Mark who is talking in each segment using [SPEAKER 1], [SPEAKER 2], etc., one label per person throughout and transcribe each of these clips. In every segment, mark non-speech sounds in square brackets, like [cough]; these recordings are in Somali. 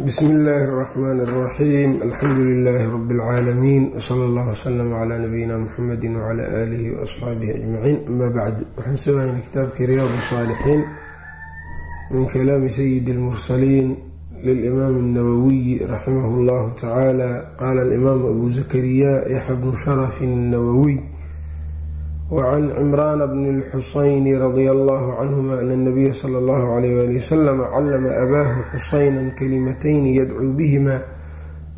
[SPEAKER 1] bsmi illaahi اraxmaan اraxiim alxamdu lilaahi rabi اlcaalamiin wsala allah wslm cla nabiyina muxamedi wcla aalihi waasxaabihi ajmaciin ama bacdu waxaan soo haynay kitaabkii riyaad saalixiin min kalaami sayidi اlmursaliin lilimaam اnawawiyi raximah اllahu tacaala qaala alimaam abu zakariya yaxya bnu sharaf اnawawiy wacan cimraana bni lxusayni radia allahu canhuma ana nabiya sala allahu alayh wali wasalama callama abaahu xusaynan kalimatayni yadcuu bihimaa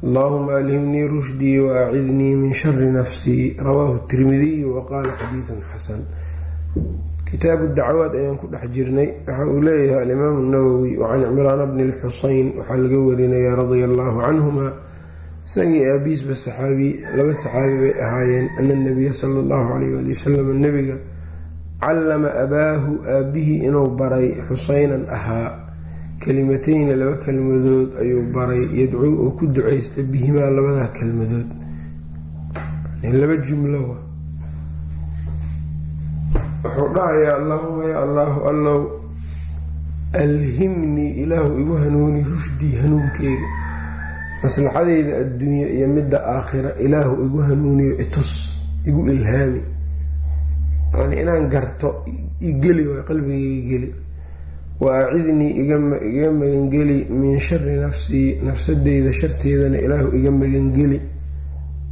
[SPEAKER 1] allahuma alhimnii rushdii wa acidnii min shari nafsii rawaahu tirmidiyu wa qaala xadiidun xasan kitaabu dacwaad ayaan ku dhex jirnay waxa uu leeyahay alimaamu nawowi wacan cimraana bni lxusayn waxaa laga warinayaa radia allahu canhuma isagii aabiisba saxaabi laba saxaabi bay ahaayeen. Ana nabiya sala allahu calayh ali wasalam nebiga callama abaahu aabihii inuu baray xuseynan ahaa. Kelimateyni laba kelmadood ayuu baray yadcuu oo ku ducaysta bihimaa labadaa kelmadood. Laba jumlo wuxuu dhahayaa allahuma ya allahu allow alhimnii ilaahu igu hanuuni rushdii hanuunkeyga maslaxadeyda adduunye iyo midda aakhira ilaahu igu hanuuniyo itus igu ilhaami. Yani inaan garto igeli waay qalbigayga geli. Wa acidnii iga magangeli min shari nafsii nafsadeyda sharteedana ilaahu iga magangeli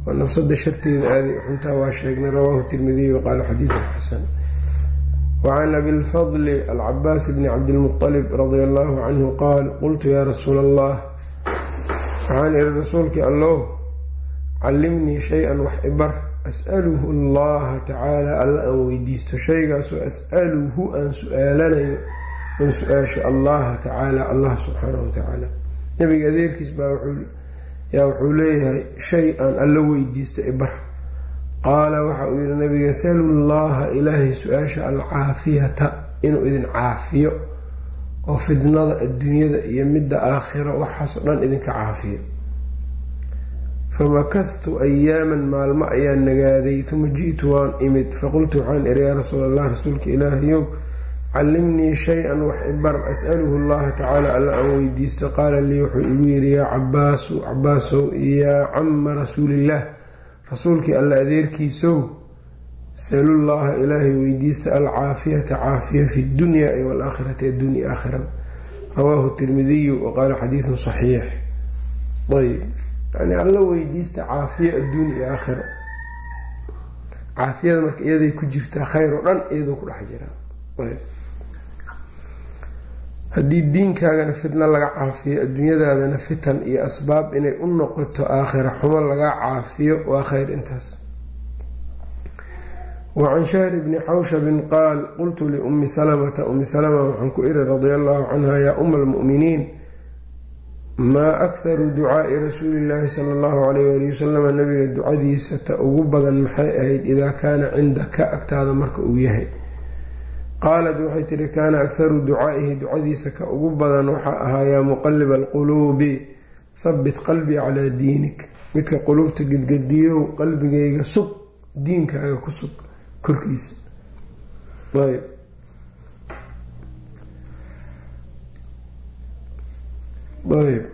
[SPEAKER 1] oo nafsada sharteeda aaday xuntaa waa sheegnay rawaahu tirmidiy waqaala xadiidun xasan. Wacan abilfadli alcabaas bni cabdilmualib radia allahu canhu qaal qultu yaa rasuula allah waxaan ihi rasuulkii allow callimnii shay-an wax ibar as'aluhu allaha tacaala. Alla aan weydiisto shaygaasoo as'aluhu aan su'aalanayo an su'aasha allaha tacaala. Allah subxaanahu watacaala nabiga adeerkiis baa yaa wuxuu leeyahay shay aan alla weydiista ibar qaala waxa uu yihi nabiga salu llaha ilaahay su'aasha alcaafiyata. Inuu idin caafiyo oo fidnada adduunyada iyo midda aakhira waxaasoo dhan idinka caafiyo famakadtu ayaaman maalmo ayaa nagaaday uma ji'tu waan imid. Faqultu waxaan iri yaa rasuul allah rasuulka ilaahayow callimnii shay-an wax ibar as'aluhu allaha tacaala alla aan weydiisto. Qaala lii wuxuu igu yidhi yaa cabaasu cabaasow yaa cama rasuulillaah rasuulkii alla adeerkiisow salullaha ilaahay weydiista alcaafiyata caafiya fi dunya iyo walaakhirati addunya aakhirada rawaahu tirmidiyu waqaala xadiidun saxiix. Ayb yani alla weydiista caafiya adduun iyo aakhira. Caafiyada marka iyaday ku jirtaa khayr oo dhan iyadoo ku dhex jiraa haddii diinkaagana fitna laga caafiyo adduunyadaadana fitan iyo asbaab inay u noqoto aakhira xumo laga caafiyo waa khayr intaas wacan shahri bni xawshabin qaal qultu liummi salamata ummi salama waxaan ku iri radia allahu canha yaa uma almu'miniin maa akharu ducaai rasuulillaahi sala allahu alayh wali wasalama nabiga ducadiisa ta ugu badan maxay ahayd idaa kaana cindaka agtaada marka uu yahay qaalat waxay tihi kaana akharu ducaa'ihi ducadiisa ka ugu badan waxaa ahaa yaa muqaliba alquluubi habit qalbii calaa diinik midka quluubta gedgediyow qalbigayga sug diinkaaga ku sug korkiisa ayb ayb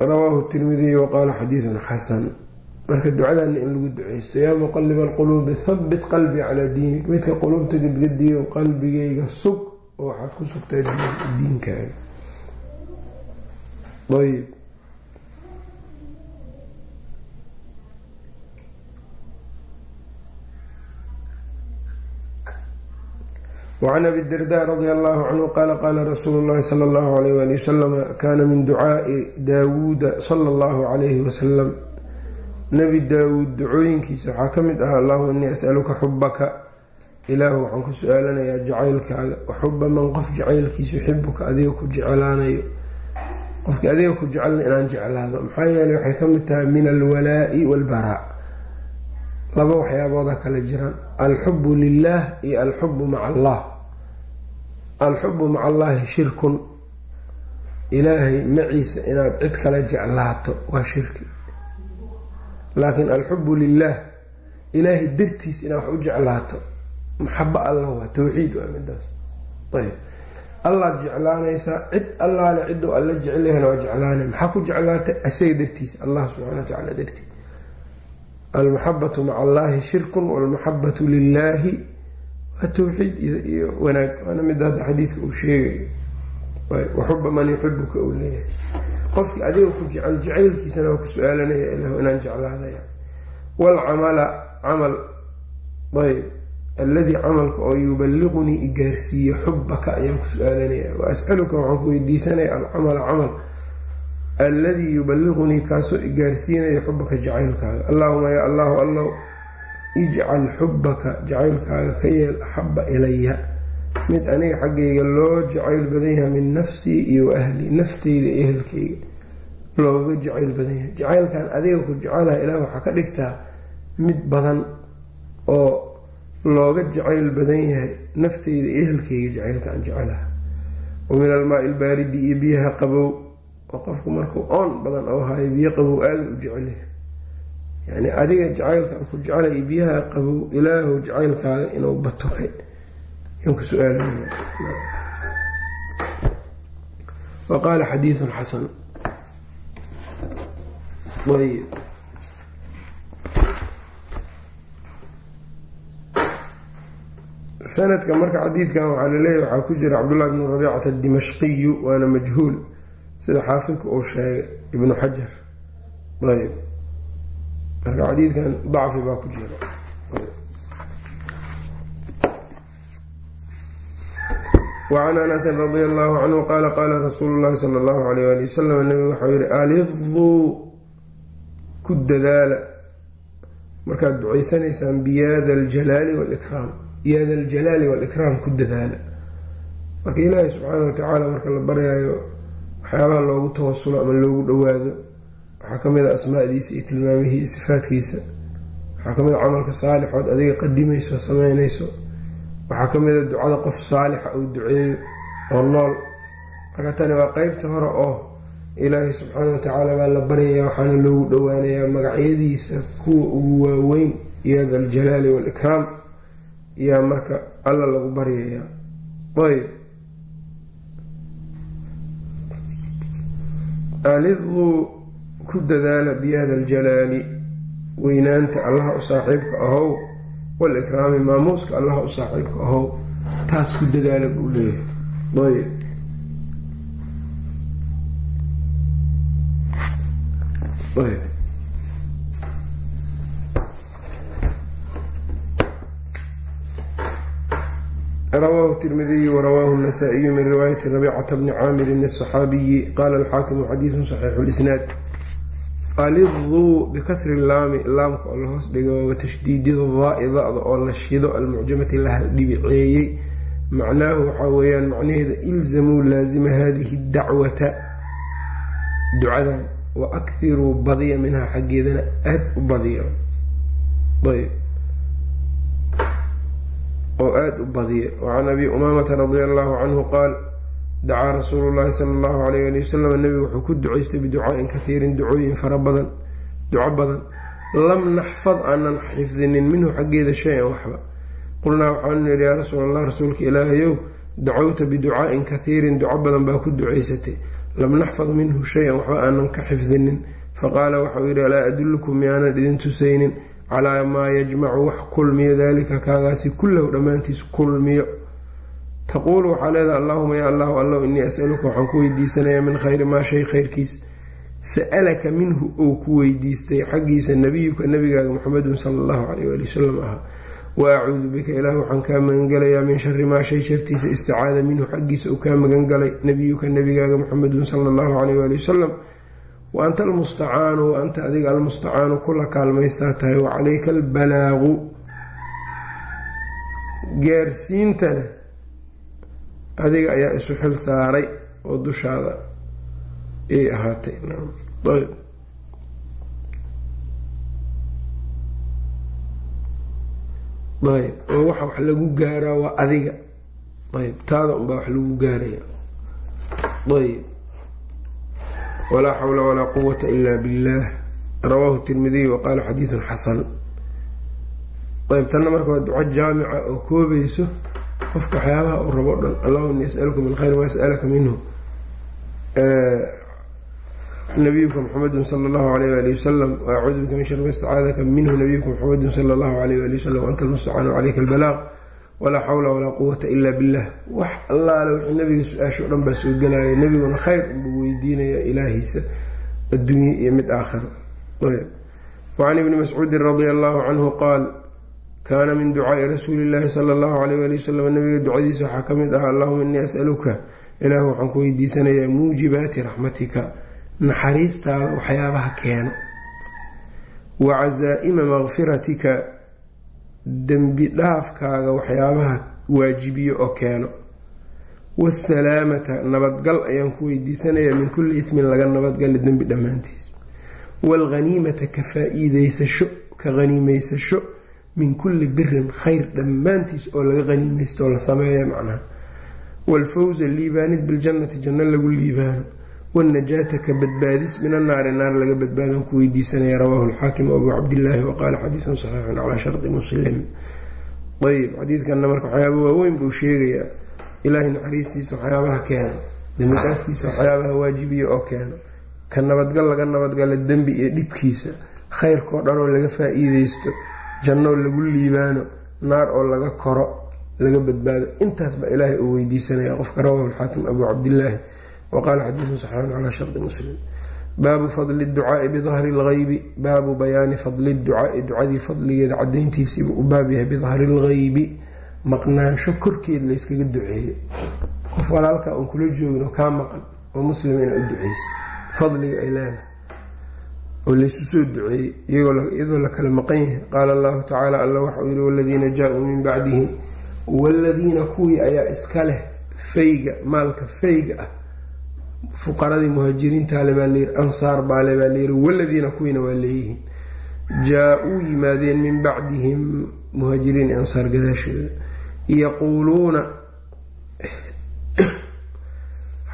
[SPEAKER 1] rawaahu tirmidiy waqaala xadiidun xasan. Marka ducadana in lagu duceysto yaa muqaliba alquluubi habit qalbii calaa diinik. Midka quluubta gedgediyow qalbigayga sug oo waxaad ku sugtaa diinkaaga ayb wacan abi darda radia allahu canhu qaala qaala rasuulu llahi sala allahu alayh wali wasalam kaana min ducaai daawuuda sala allahu calayhi wasalam nebi daawuud ducooyinkiisa waxaa ka mid ah allahuma innii asaluka xubaka ilaahu waxaan ku su'aalanayaa jacaylkaaga wa xuba man qof jacaylkiisa yuxibuka adiga ku jeclaanayo qofkii adiga ku jecelna inaan jeclaado maxaa yeeley waxay ka mid tahay min alwalaa'i walbaraa laba waxyaabooda kala jiraan alxubu lilah iyo alxubu maca allah. Alxubu maca allaahi shirkun. Ilaahay maciisa inaad cid kala jeclaato waa shirki. Laakiin alxubu lilah ilaahay dartiis inaad wax u jeclaato. Maxabo allah waa towxiid waa midaas ayb allaad jeclaanaysaa cid allaale ciduu alla jecelyahana waa jeclaanay. Maxaa ku jeclaatay? Asaga dartiisa allah subxana wa tacaala dartiis almaxabatu maca allaahi shirkun walmaxabatu lilaahi waa towxiid iyo wanaag. Waana mid hadda xadiidka uu sheegayo waxuba man yuxibuka uu leeyahay. Qofkii adiga ku jecel jacaylkiisana waa ku su'aalanaya ilah inaan jeclaadaya waalcamala camal ayb alladii camalka oo yuballiqunii igaarsiiye xubaka ayaan ku su'aalanaya. Wa as'aluka waxaan ku weydiisanaya alcamala camal alladii yuballiqunii kaasoo igaarsiinaya xubaka jacaylkaaga. Allaahuma yaa allahu allow ijcal xubaka jacaylkaaga ka yeel axaba ilaya mid aniga xaggayga loo jacayl badan yahay min nafsii iyo ahlii nafteyda iyo ehelkeyga looga jacayl badan yahay. Jacaylkan adiga ku jecelaha ilaah waxaa ka dhigtaa mid badan oo looga jacayl badan yahay nafteyda iyo ehelkeyga jacaylka aan jecelaha wa min almaai ilbaaridi iyo biyaha qabow oo qofku markuu oon badan oo hayo biyo qabow aada u jecelyahay yani adiga jacaylka ku jecelay biyaha qabow ilaahu jacaylkaaga inuu bato ka yaan ku su'aalaya wa qaala xasan. Ayb sanadka marka xadiidkan waxaa laleeyahy waxaa ku jira cabdullahi bnu rabiicata adimashqiyu waana majhuul sida xaafidka uu sheegay ibnu xajar. Ayb marka xadiidkan dacfi baa ku jira. Wacan anasin radia allahu canhu qaala qaala rasuulu llahi sala allahu alayh ali wasalam nabigu waxau yihi aliduu ku dadaala. Markaad ducaysanaysaan biyaada aljalaali walikraam biyaada aljalaali waalikraam ku dadaala. Marka ilaahi subxaana wa tacaala marka la baryaayo waxyaabaha loogu tawasulo ama loogu dhowaado waxaa ka mid a asmaadiisa iyo tilmaamihii sifaadkiisa waxaa ka mid a camalka saalixood adiga qadimayso sameynayso waxaa ka mid a ducada qof saalixa uu duceeyo oo nool. Marka tani waa qeybta hore oo ilaahay subxaana watacaala baa la baryaya waxaana loogu dhowaanayaa magacyadiisa kuwa ugu waaweyn iyo daljalaali waalikraam yaa marka alla lagu baryayaa ayb aliduu ku dadaala biyada aljalaali weynaanta allaha u saaxiibka ahow walikraami maamuuska allaha u saaxiibka ahow taas ku dadaala buu leeyahay. Ayb rawaahu tirmidiyu warawaahu nasaa-iyu min riwaayati rabicata bni caamirin asaxaabiyi qaala alxaakimu xadiidun saxiixu lisnaad aliduu bikasri laami laamka oo la hoos dhigo watashdiidi daai da-da oo la shido almucjamati la haldhibiceeyey macnaahu waxaa weeyaan macnaheeda ilzamuu laasima hadihi dacwata ducadan wa akhiruu badiya minhaa xaggeedana aad u badiya ayb oo aada u badiya wacan abi umaamata radia allahu canhu qaal dacaa rasuulu llahi sala allahu alayh ali wasalam nebigu wuxuu ku ducaystay biducaain kahiirin ducooyin fara badan duco badan. Lam naxfad aanan xifdinin minhu xaggeeda shay-an waxba. Qulnaa waxaanu nidhi yaa rasuul allah rasuulka ilaahayow dacowta biducaain kahiirin duco badan baa ku ducaysatay. Lam naxfad minhu shay-an waxba aanan ka xifdinin. Faqaala waxau yidhi alaa adullukum miyaanan idin tusaynin calaa maa yajmacu wax kulmiyo daalika kaagaasi kullahu dhammaantiis kulmiyo. taquulu waxaa leedaha allahuma yaa allahu allow innii asaluka waxaan ku weydiisanayaa min khayri maa shay khayrkiis. Sa'alaka minhu ou ku weydiistay xaggiisa nabiyuka nabigaaga muxamedun sala allahu caleyh waali wasalam ahaa. Wa acuudu bika ilaah waxaan kaa magangalayaa min shari maa shay shartiisa isticaada minhu xaggiisa uu kaa magangalay nabiyuka nabigaaga muxamedun sala allahu caleyh waali wasalam wa anta almustacaanu wa anta adiga almustacaanu kula kaalmaystaa tahay wa calayka albalaagu. Gaarsiintana adiga ayaa isu xil saaray oo dushaada ay ahaatay. Ayb oo waxa wax lagu gaaraa waa adiga. Ayb taada unbaa wax lagu gaaraya. Ayb walaa xawla walaa quwata ila billah rawaahu tirmidiy wa qaala xadiidun xasan ayb tanna marka waa duco jaamica oo koobayso qofka waxyaabaha uu rabo dhan allahuma ini asaluka min khayr waas'alaka minhu nabiyuka muxamedun sala allahu alayh ali wasalam waacuudu bika min shar ma istacaadaka minhu nabiyuka muxamedun sala allahu alayh ali wasalam anta almustacaan calayka albalaaq walaa xawla walaa quwata ila billah. Wax allaale wixii nabiga su'aasha o dhan baa soo gelaya nebiguna khayr unbuu weydiinaya ilaahiisa adduunye iyo mid aakhira wacan ibni mascuudin radia allahu canhu qaal kaana min ducaai rasuuli illaahi sala allahu alayh ali wasalam nabiga ducadiisa waxaa ka mid ah allahuma innii asaluka ilaahu waxaan ku weydiisanayaa muujibaati raxmatika naxariistaada waxyaabaha keeno wa casaa-ima makfiratika dembi dhaafkaaga waxyaabaha waajibiyo oo keeno. Waasalaamata nabadgal ayaan ku weydiisanayaa min kulli itmin laga nabadgala dembi dhammaantiis. Waalghaniimata ka faa-iideysasho ka haniimeysasho min kulli birin khayr dhammaantiis oo laga haniimeysto oo la sameeya macnaha. Waalfawsa liibaanid biljannati janno lagu liibaano wanajaata ka badbaadis min annaari naar laga badbaadon ku weydiisanaya rawaahu alxaakim abuu cabdillaahi waqaala xadiidun saxiixun calaa shardi muslim ayb xadiidkanna marka waxyaaba waaweyn buu sheegayaa ilaahay naxariistiisa waxyaabaha keeno dembidhaafkiisa waxyaabaha waajibiya oo keeno ka nabadgal laga nabadgala dembi iyo dhibkiisa khayrkao dhan oo laga faa-iideysto jannoo lagu liibaano naar oo laga koro laga badbaado intaas baa ilaahay uu weydiisanaya qofka rawaahu alxaakim abuu cabdillaahi waqaala xadiidun saxiixun calaa shardi muslim baabu fadli ducaai bidahri lgeybi baabu bayaani fadli ducaai ducadii fadligeeda cadayntiisiibuu u baab yahay bidahri lgeybi maqnaansho korkeed layskaga duceeyo qof walaalka uun kula joogin oo kaa maqan oo muslim ina u duceysa fadliga ay leedahay oo laysu soo duceeyey iyadoo la kala maqan yahay qaala allahu tacaala alla waxauu yihi waladiina jaa-uu min bacdihim waladiina kuwii ayaa iska fayga maalka fayga ah fuqaradii muhaajiriintaale baa layiri ansaar baale baa layiri waladiina kuwiina waa leeyihiin jaa-uu yimaadeen min bacdihim muhaajiriin ansaar gadaashooda. Yaquuluuna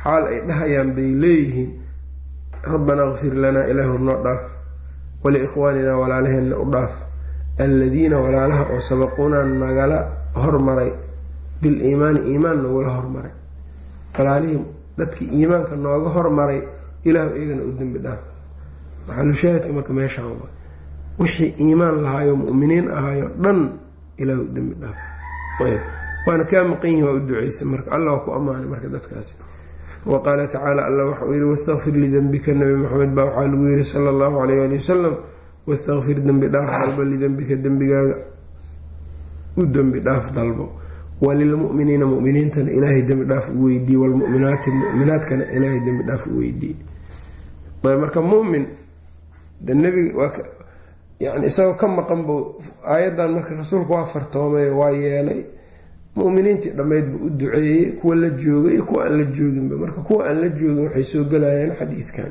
[SPEAKER 1] xaal ay dhahayaan bay leeyihiin rabbanaa kfir lanaa ilaahu noo dhaaf waliikhwaaninaa walaalaheenna u dhaaf alladiina walaalaha oo sabaquunaa nagala hormaray bil iimaani iimaan nagula hormaray. Walaalihii dadkii iimaanka nooga hormaray ilaahu iyagana u dembi dhaaf. Maxalushaahidka marka meeshaan wa wixii iimaan lahaayo mu'miniin ahaayo dhan ilaahu u dembi dhaaf. Waana kaa maqan yihi waa u duceysay marka. Alla waa ku ammaanay marka dadkaasi. Wa qaala tacaala alla waxauu yihi wastakfir lidembika nabi maxamed baa waxaa lagu yihi sala allahu alayh ali wasalam wastakfir dembi dhaaf dalbo lidembika dembigaaga u dembi dhaaf dalbo walilmu'miniina mu'miniintana ilaahay dembi dhaaf u weydiiye walmu'minaati mu'minaadkana ilaahay dembi dhaaf u weydiiye marka mumin yani isagoo ka maqan buu aayaddan marka rasuulku waa fartoomay waa yeelay mu'miniintii dhammayd buu u duceeyey kuwa la joogay iyo kuwa aan la jooginba marka kuwa aan la joogin waxay soo gelayaan xadiidkan.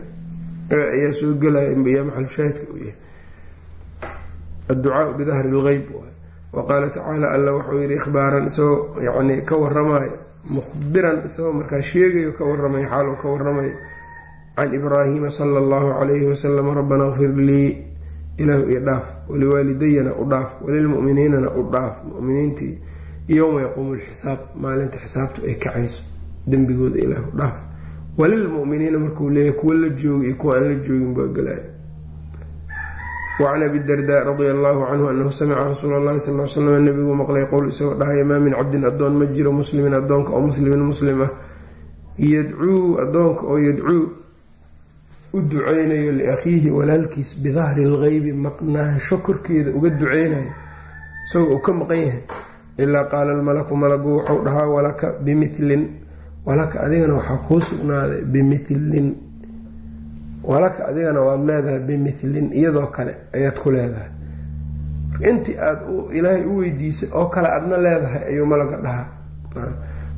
[SPEAKER 1] Ayaa soo gelaya yaa maxalushaahidka u yahay. Adducaau bidahri lgeyb waqaala tacaala alla wuxuu yihi ikhbaaran isagoo yani ka waramayo mukhbiran isagoo markaa sheegayo ka waramayo xaaloo ka waramayo can ibraahiima sala allahu calayhi wasalam rabbana kfir lii ilaahu io dhaaf waliwaalidayana u dhaaf walilmu'miniinana u dhaaf muminiintii yowma yaquumu lxisaab maalinta xisaabtu ay kacayso dembigooda ilaahu dhaaf walilmu'miniina markuu leeyahy kuwa la jooga iyo kuwa aan la joogin baa galaya wacan abi dardaa radia allahu canhu anahu samica rasuula allahi sal l slam nabiguu maqlay qowl isagoo dhahaya maa min cabdin addoon ma jiro muslimin addoonka oo muslimin muslim ah yadcuu addoonka oo yadcuu u duceynayo liakhiihi walaalkiis bidahri lgeybi maqnaansho korkeeda uga duceynayo isagoo uu ka maqan yahay. Ilaa qaala almalaku malagu wuxuu dhahaa walaka bimilin walaka adigana waxaa kuu sugnaaday bimilin walaka adigana waad leedahay bimilin iyadoo kale ayaad ku leedahay. Intii aada ilaahay u weydiisay oo kale aadna leedahay ayuu malaga dhahaa.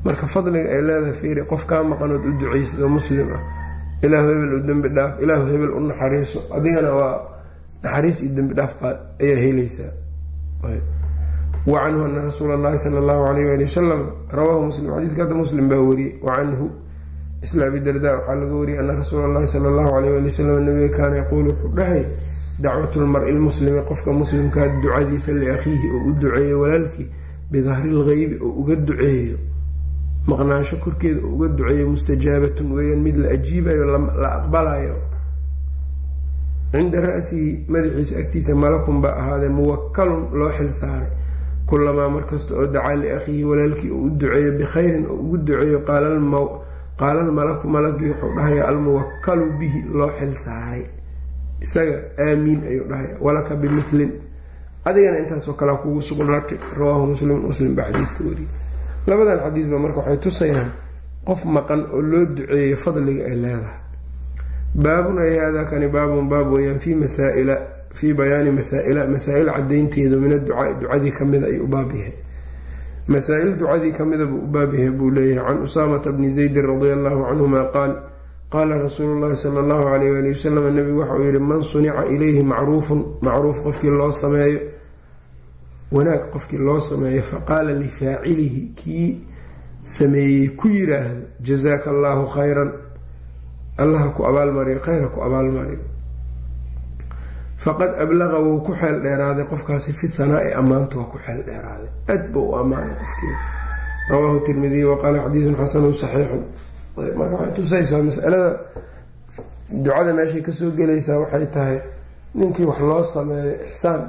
[SPEAKER 1] Marka fadliga ay leedahay fiiri qof kaa maqanood u duceysid oo muslim ah ilaahu hebel u dembi dhaaf ilaahu hebel u naxariiso adigana waa naxariis iyo dembi dhaaf ayaa helaysaa wa canhu ana rasuula allahi sala allahu alayh ali wasalam rawaahu muslim xadiidka muslim baa wariyey. Wa canhu isla abi darda waxaa laga wariyay ana rasuula allahi sala allahu alayh ali wasalam nabiga kaana yaquulu wuxuu dhahay dacwatu lmar-i lmuslimi qofka muslimkaa ducadiisa liakhiihi oo u duceeyay walaalkii bidahri lgeybi oo uga duceeyo. Maqnaansho korkeeda oo uga duceeyo mustajaabatun weeyaan mid la ajiibayo la aqbalayo. Cinda ra-sihi madaxiisa agtiisa malakun baa ahaadee muwakalun loo xil saaray. Kulamaa markasta oo dacaa liakhiihi walaalkii uu u duceeyo bikhayrin oo ugu duceeyo qaala almalaku malagii wuxuu dhahaya almuwakalu bihi loo xil saaray isaga aamiin ayuu dhahaya walaka bimilin adigana intaasoo kalea kugu sugnaatay rawaahu muslim muslim baa xadiidka wariyay labadan xadiidba marka waxay tusayaan qof maqan oo loo duceeyo fadliga ay leedahay baabun ay haadaa kani baabun baab weyaan fii masaaila fii bayaani masaa-ila masaa-il cadaynteedu min adducaai ducadii kamida ayuu u baab yahay masaa-il ducadii kamida buu u baab buu leeyahay can usaamata bni zaydin radia allahu canhuma qaal qaala rasuulu llahi sala allahu alayh wali wasalam nabigu waxauu yihi man sunica ilayhi macruufun macruuf qofkii loo sameeyo wanaag qofkii loo sameeyo faqaala lifaacilihi kii sameeyey ku yiraahdo jazaaka allaahu khayran allaha ku abaalmariyo khayra ku abaalmariyo faqad ablaqa wuu ku xeel dheeraaday qofkaasi fi hanaa-i ammaanta waa ku xeel dheeraaday. Aad ba u ammaanay qofkii. Rawaahu tirmidiy waqaala xadiidun xasanun saxiixun. Marka waxay tusaysaa masalada. Ducada meeshay ka soo gelaysaa waxay tahay ninkii wax loo sameeyo ixsaan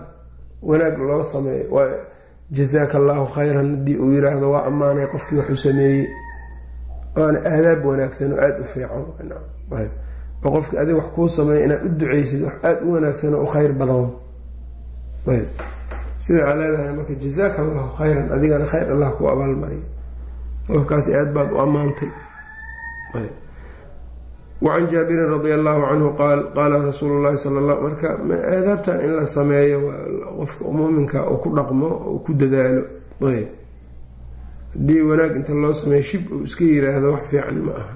[SPEAKER 1] wanaag loo sameeyo waa jazaaka allaahu khayran haddii uu yiraahdo waa ammaanay qofkii waxuu sameeyey. Waana aadaab wanaagsan oo aada u fiican oo qofkii adig wax kuu sameeya inaad u duceysid wax aada u wanaagsan oo u khayr badan. Ayb. Sida aa leedahay marka jazaaka allahu khayran adigana khayr allah ku abaalmariyo. Qofkaasi aada baad u ammaantay. Wacan jaabirin radia allahu canhu qaal qaala rasuulu llahi sala la marka aadaabtan in la sameeyo qofka muuminka uu ku dhaqmo oo ku dadaalo. Ayb. Haddii wanaag inta loo sameeyo shib uu iska yiraahdo wax fiican ma aha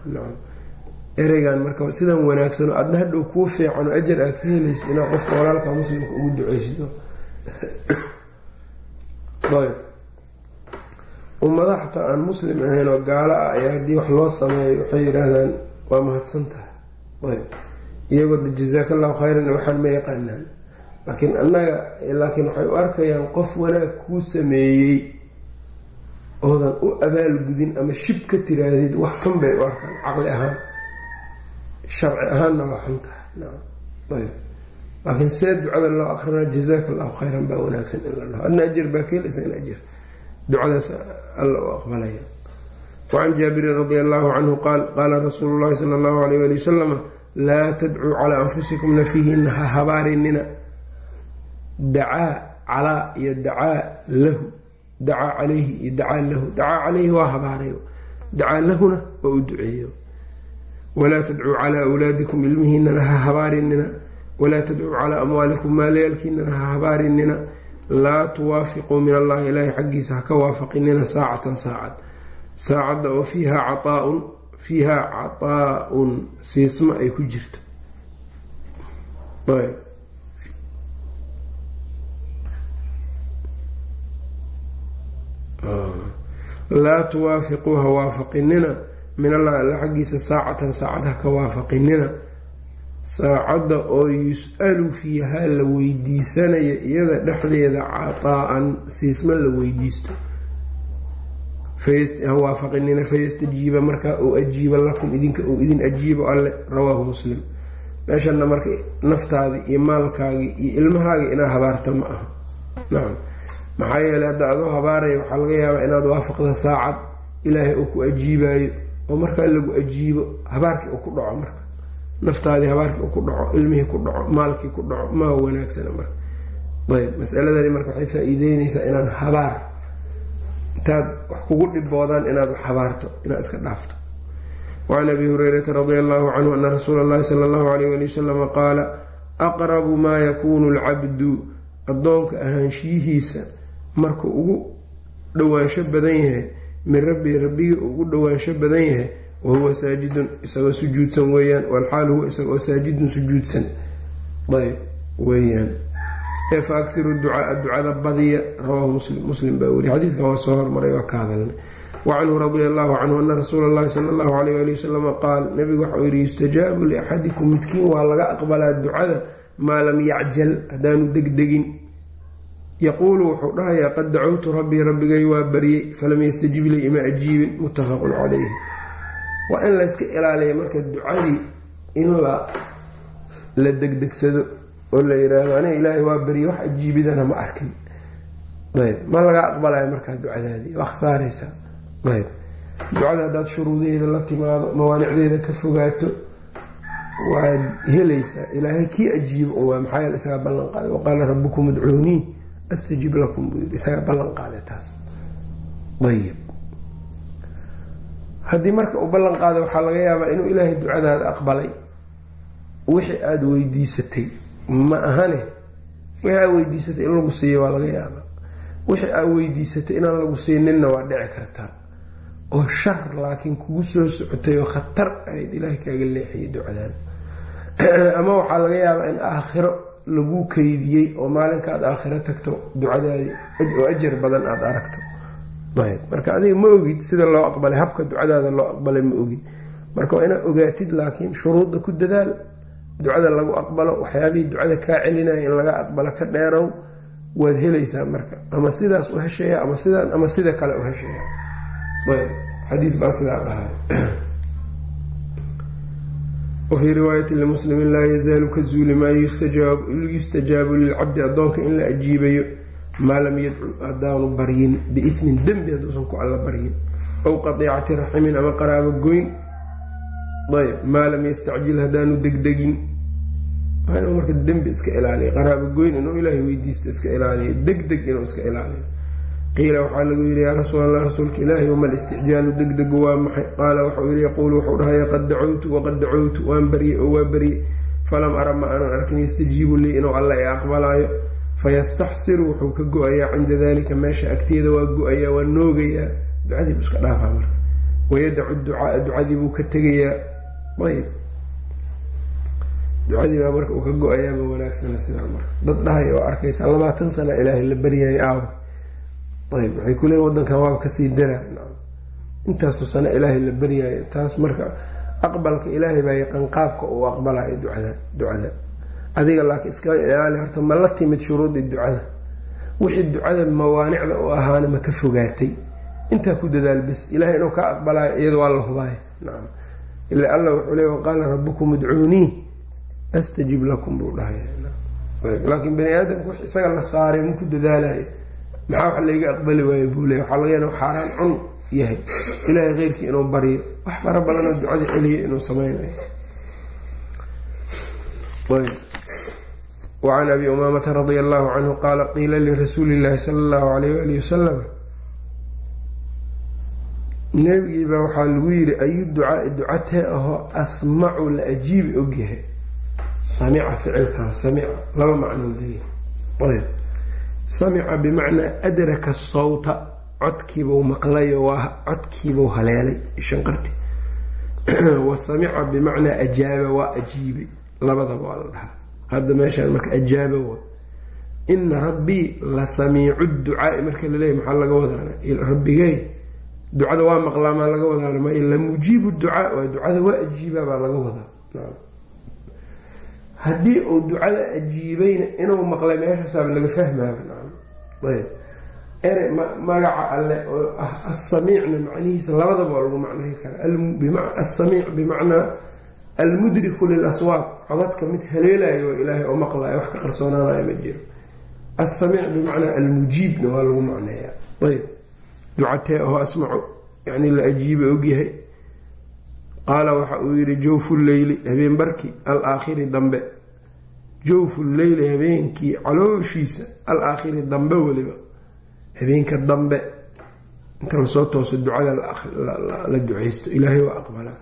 [SPEAKER 1] ereygan marka sidan wanaagsano adna hadhow kuu fiican oo ajar aa ka helaysa inaad qofka walaalka muslimka ugu duceysido ayb ummada xataa aan muslim ahayn oo gaalo ah ayaa haddii wax loo sameeyo waxay yidhaahdaan waa mahadsan tahay. Ayb iyagoo jazaaka allahu khayran waxaan ma yaqaanaan laakiin annaga laakiin waxay u arkayaan qof wanaag kuu sameeyey oodan u abaalgudin ama shib ka tiraahdid wax xun bay u arkaan caqli ahaan sharci ahaanna waa xun tahay. Laakiin see ducada loo aqrinaa jazaaka allahu khayran baa wanaagsan in la dhaho adna ajar baa keelaysa in ajar ducadaas alla u aqbalaya. Wacan jaabirin radi allahu canhu qaal qaala rasuulu llahi sala allahu alayh ali wasalama laa tadcuu calaa anfusikum nafihiina ha habaarinina dacaa calaa iyo dacaa lahu. Dacaa calayhi iyo dacaa lahu. Dacaa calayhi waa habaaray dacaa lahuna waa u duceeyo walaa tadcuu calaa awlaadikum ilmihiinana ha habaarinina walaa tadcuu calaa amwaalikum maalayaalkiinana ha habaarinina laa tuwaafiquu min allahi ilaahi xaggiisa ha ka waafaqinina saacatan saacad saacadda oo fiihaa caaaun fiihaa cataa-un siismo ay ku jirto laa tuwaafiquu ha waafaqinina min allahi alla xaggiisa saacatan saacad ha ka waafaqinina saacadda oo yus-alu fiihaa la weydiisanaya iyada dhexdeeda cataa-an siismo la weydiisto. Ha waafaqinina fayastajiiba markaa uu ajiiba lakum idinka uu idin ajiibo alle rawaahu muslim. Meeshana marka naftaadii iyo maalkaagii iyo ilmahaagii inaad habaarta ma aha. Nacam maxaa yeeley hadda adoo habaaraya waxaa laga yaabaa inaad waafaqda saacad ilaahay uu ku ajiibaayo oo markaa lagu ajiibo habaarkii uu ku dhaco marka. Naftaadii habaarkii uu ku dhaco ilmihii ku dhaco maalkii ku dhaco maa wanaagsana marka. Ayb masaladani marka waxay faa-iideyneysaa inaad habaar intaad wax kugu dhiboodaan inaad wax habaarto inaad iska dhaafto. Wacan abi hurayrata radi allahu canhu ana rasuula allahi sala allahu alayh ali wasalama qaala aqrabu maa yakuunu alcabdu addoonka ahaanshiyihiisa markuu ugu dhowaansho badan yahay min rabbii rabbigii ugu dhowaansho badan yahay wahuwa saajidun isagoo sujuudsan weeyaan walxaal huwa isagoo saajidun sujuudsan. Ayb weeyaan. Ee fa akhiru ducaaa ducada badiya rawaahu muslim muslim baa weriy xadiidkan waa soo hormaray waa ka hadalnay wacanhu radia allahu canhu ana rasuula allahi sala allahu alayh ali wasalama qaal nabigu waxau yihi yustajaabu liaxadikum midkiin waa laga aqbalaa ducada maa lam yacjal haddaanu degdegin yaquulu wuxuu dhahayaa qad dacowtu rabbii rabbigay waa baryey falam yastajib lii ima ajiibin. Muttafaqun calayhi. Waa in layska ilaaliya marka ducadii in la la degdegsado oo la yiraahdo aniga ilaahay waa baryey wax ajiibidana ma arkin. Ayb ma laga aqbalayo markaa ducadaadii waa khasaaraysaa ayb ducada haddaad shuruudaheeda la timaado mawaanicdeeda ka fogaato waad helaysaa ilaahay kii ajiibo waa maxaa yeele isagaa ballan waqaala rabukum udcuunii astajib lakum buu yii isagaa ballan qaaday taas ayib haddii marka uu ballan qaaday waxaa laga yaabaa inuu ilaahay ducadaada aqbalay wixii aada weydiisatay ma ahane wixii aad weydiisatay in lagu siiyo waa laga yaabaa wixii aad weydiisatay inaan lagu siininna waa dhici kartaa oo shar laakiin kugu soo socotay oo khatar ahayd ilaahay kaaga leexiyay ducadaada ama waxaa laga yaabaa in aakhiro lagu kaydiyey oo maalinka aad aakhiro tagto ducadaadi oo ajar badan aada aragto. Marka adiga ma ogid sida loo aqbalay habka ducadaada loo aqbalay ma ogid. Marka waa inaad ogaatid laakiin shuruudda ku dadaal ducada lagu aqbalo waxyaabihii ducada kaa celinaya in laga aqbalo ka dheerow waad helaysaa marka. Ama sidaas u heshaya ama sidaan ama sida kale u heshaya xadiid baa sidaa dhahay wafii riwaayati limuslimin laa yazaalu ka zuuli maa yustajaabu lilcabdi addoonka in la ajiibayo maa lam yadcu haddaanu baryin biifmin dembi hadduusan ku alla baryin ow qadiicati raximin ama qaraabo goyn ayb maa lam yastacjil haddaanu degdegin marka dembi iska ilaaliya qaraabo goyn inuu ilaahay weydiisto iska ilaaliya degdeg inuu iska ilaaliyo qiila waxaa lagu yidhi yaa rasuul allah rasuulka ilaahi wama listicjaalu degdegu waa maxay? Qaala waxau yidhi yaquulu wuxuu dhahaya qad dacowtu waqad dacowtu waan baryey oo waa baryey falam ara ma aanan arkin yastajiibu lii inuu alla i aqbalaayo. Fayastaxsiru wuxuu ka go'ayaa cinda dalika meesha agteeda waa go'ayaa waa noogayaa. Ducadiibu iska dhaafaa marka. Wayadacu ducaaa ducadii buu ka tegayaa. Ayb ducadii baa marka uu ka go'ayaaba wanaagsana sidaa marka. Dad dhahaya oo arkaysa labaatan sana ilaahay la baryayay aawa ayb waxay ku leeyiin wadankan waaba ka sii daraa intaasoo sano ilaahay la baryaayo taas marka aqbalka ilaahay baa yaqaan qaabka uu aqbalayo ducada ducada. Adiga laakiin iska ilaali horta ma la timid shuruudii ducada. Wixii ducada mawaanicda u ahaana ma ka fogaatay. Intaa ku dadaal bis ilahay inuu ka aqbalayo iyada waa la hubaaya nacam ila alla wuxuu leey waqaala rabukum udcuunii astajib lakum buu dhahaya laakiin bani aadamka wix isaga la saaray ma ku dadaalayo maxaa wax layga aqbali waayo buu leey waxaa laga yaaba xaaraan cun yahay. Ilaahay keyrkii inuu baryo wax fara badanoo ducada celiya inuu sameynayo wacan abi umaamata radia allahu canhu qaala qiila lirasuuli illaahi sala allahu alayh waalihi wasalam nebigiibaa waxaa lagu yidhi ayu ducaai ducatee ahoo asmacu la ajiibi ogyahay samica ficilkan samica laba macnoo leeyahay samica bimacnaa adraka sawta codkiibuu maqlayo waa codkiibuu haleelay shanqarti [clears throat] wa samica bimacnaa ajaaba waa ajiibay labadaba waa la dhahaa. Hadda meeshaan marka ajaaba wa ina rabbii la samiicu ducaai. Marka laleeyahy maxaa laga wadaana rabbigey ducada waa maqlaa maa laga wadaana may la mujiibu ducaa? Waa ducada waa ajiibaa baa laga wadaa. Haddii uu ducada ajiibayna inuu maqlay meeshaasaaba laga fahmaaba ayb. Ere magaca alle oo ah asamiicna macnihiisa labadaba waa lagu macnay kara asamiic bimacnaa almudriku lilaswaaq. Codadka mid haleelayo waa ilaahay oo maqlayo wax ka qarsoonaanayo ma jiro. Asamiic bimacnaa almujiibna waa lagu macneeyaa. Ayb. Ducatee aho asmacu yani la ajiiba ogyahay qaala waxa uu yidhi jawfu leyli habeen barki alaakhiri dambe jawfu leyli habeenkii calooshiisa alaakhiri dambe weliba habeenka dambe. Inta la soo tooso ducada la ducaysto ilaahay waa aqbalaa.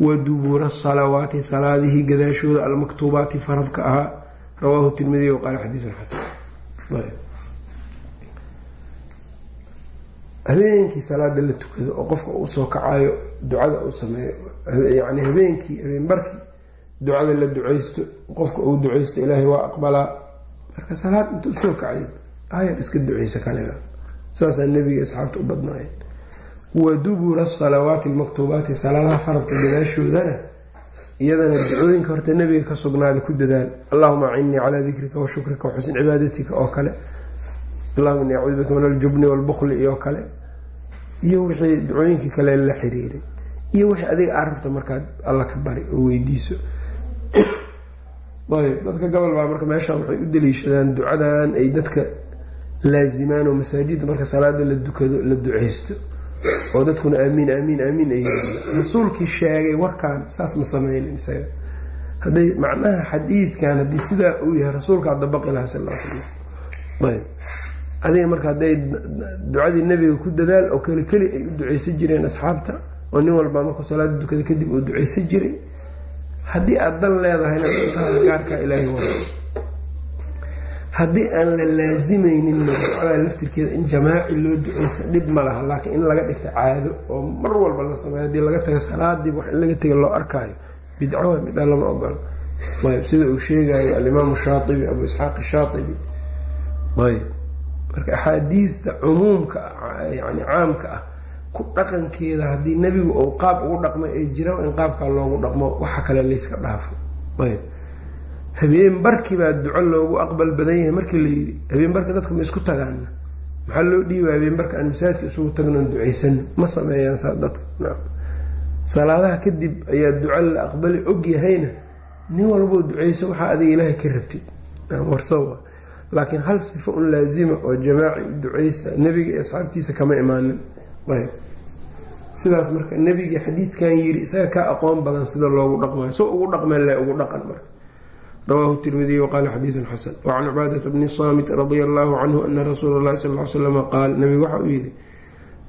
[SPEAKER 1] Wa dubuura salawaati salaadihii gadaashooda almaktuubaati faradka ahaa. Rawaahu tirmidiy qaala xadiisun xasan. Habeenkii salaada la tukado oo qofka uu soo kacayo ducada uu sameeyo yani habeenkii habeen barkii ducada la ducaysto qofka uu ducaysto ilaahay waa aqbalaa. Marka salaad intuu soo kacay ayar iska ducaysa kaliga. Saasaa nebiga asxaabta u badnaayeen. Wa dubura salawaati almaktuubaati salaadaha faradka gadaashoodana iyadana ducooyinka horta nebiga ka sugnaaday ku dadaal. Allahuma acinnii calaa dikrika wa shukrika wa xusni cibaadatika oo kale. Allahuma ini acuudu bika min aljubni waalbukli iyo kale. Iyo wixii ducooyinkii kale la xiriiray. Iyo wixii adiga aa rabta markaad alla ka bari oo weydiiso ayb dadka gobol baa marka meeshaan waxay u daliishadaan ducadan ay dadka laazimaan oo masaajidda marka salaada la dukado la duceysto. Oo dadkuna aamiin aamiin aamiin ay rasuulkii sheegay warkaan saas ma sameynin isaga. Hadday macnaha xadiidkan haddii sidaa uu yahay rasuulka adabaqi laha sal l slam ayb adiga marka hadday ducadii nebiga ku dadaal oo keli keli ay u duceysan jireen asxaabta oo nin walbaa markuu salaada dukada kadib uu duceysan jiray haddii aada dan leedahayna dantaada gaarkaa ilaahay wa haddii aan la laasimeynin ducada laftirkeeda in jamaaci loo duceysta dhib ma laha laakiin in laga dhigta caado oo mar walba la sameeyo haddii laga taga salaadiib wax in laga tega loo arkaayo. Bidco waa midha lama ogolo ayb sida uu sheegayo alimaamu shaaibi abu isxaaq shaaibi ayb marka axaadiidta cumuumka yani caamka ah ku dhaqankeeda haddii nebigu uu qaab ugu dhaqmay ay jiraan in qaabkaa loogu dhaqmo waxa kale layska dhaafo. Ayb. Habeen barkii baa duco loogu aqbal badan yahay. Markii la yidhi habeen barka dadku ma isku tagaana maxaa loo dhiibaa habeen barka aan masaajidka isugu tagnon duceysan ma sameeyaan saa dadka salaadaha kadib ayaa duco la aqbali og yahayna nin walboo duceyso waxaa adiga ilaahay ka rabtid. Warsawa laakiin hal sifo un laazima oo jamaaci u duceysa nebiga iyo asxaabtiisa kama imaanin sidaas marka nebigii xadiidkan yiri isaga ka aqoon badan sida loogu dhaqmayo soo ugu dhaqmeen le ugu dhaqan marka. Rawaahu tirmidiy waqaala xadiidun xasan. Wacan cibaadata bni saamit radia allahu canhu ana rasuula llahi sal l slama qaal nabigu waxa uu yidhi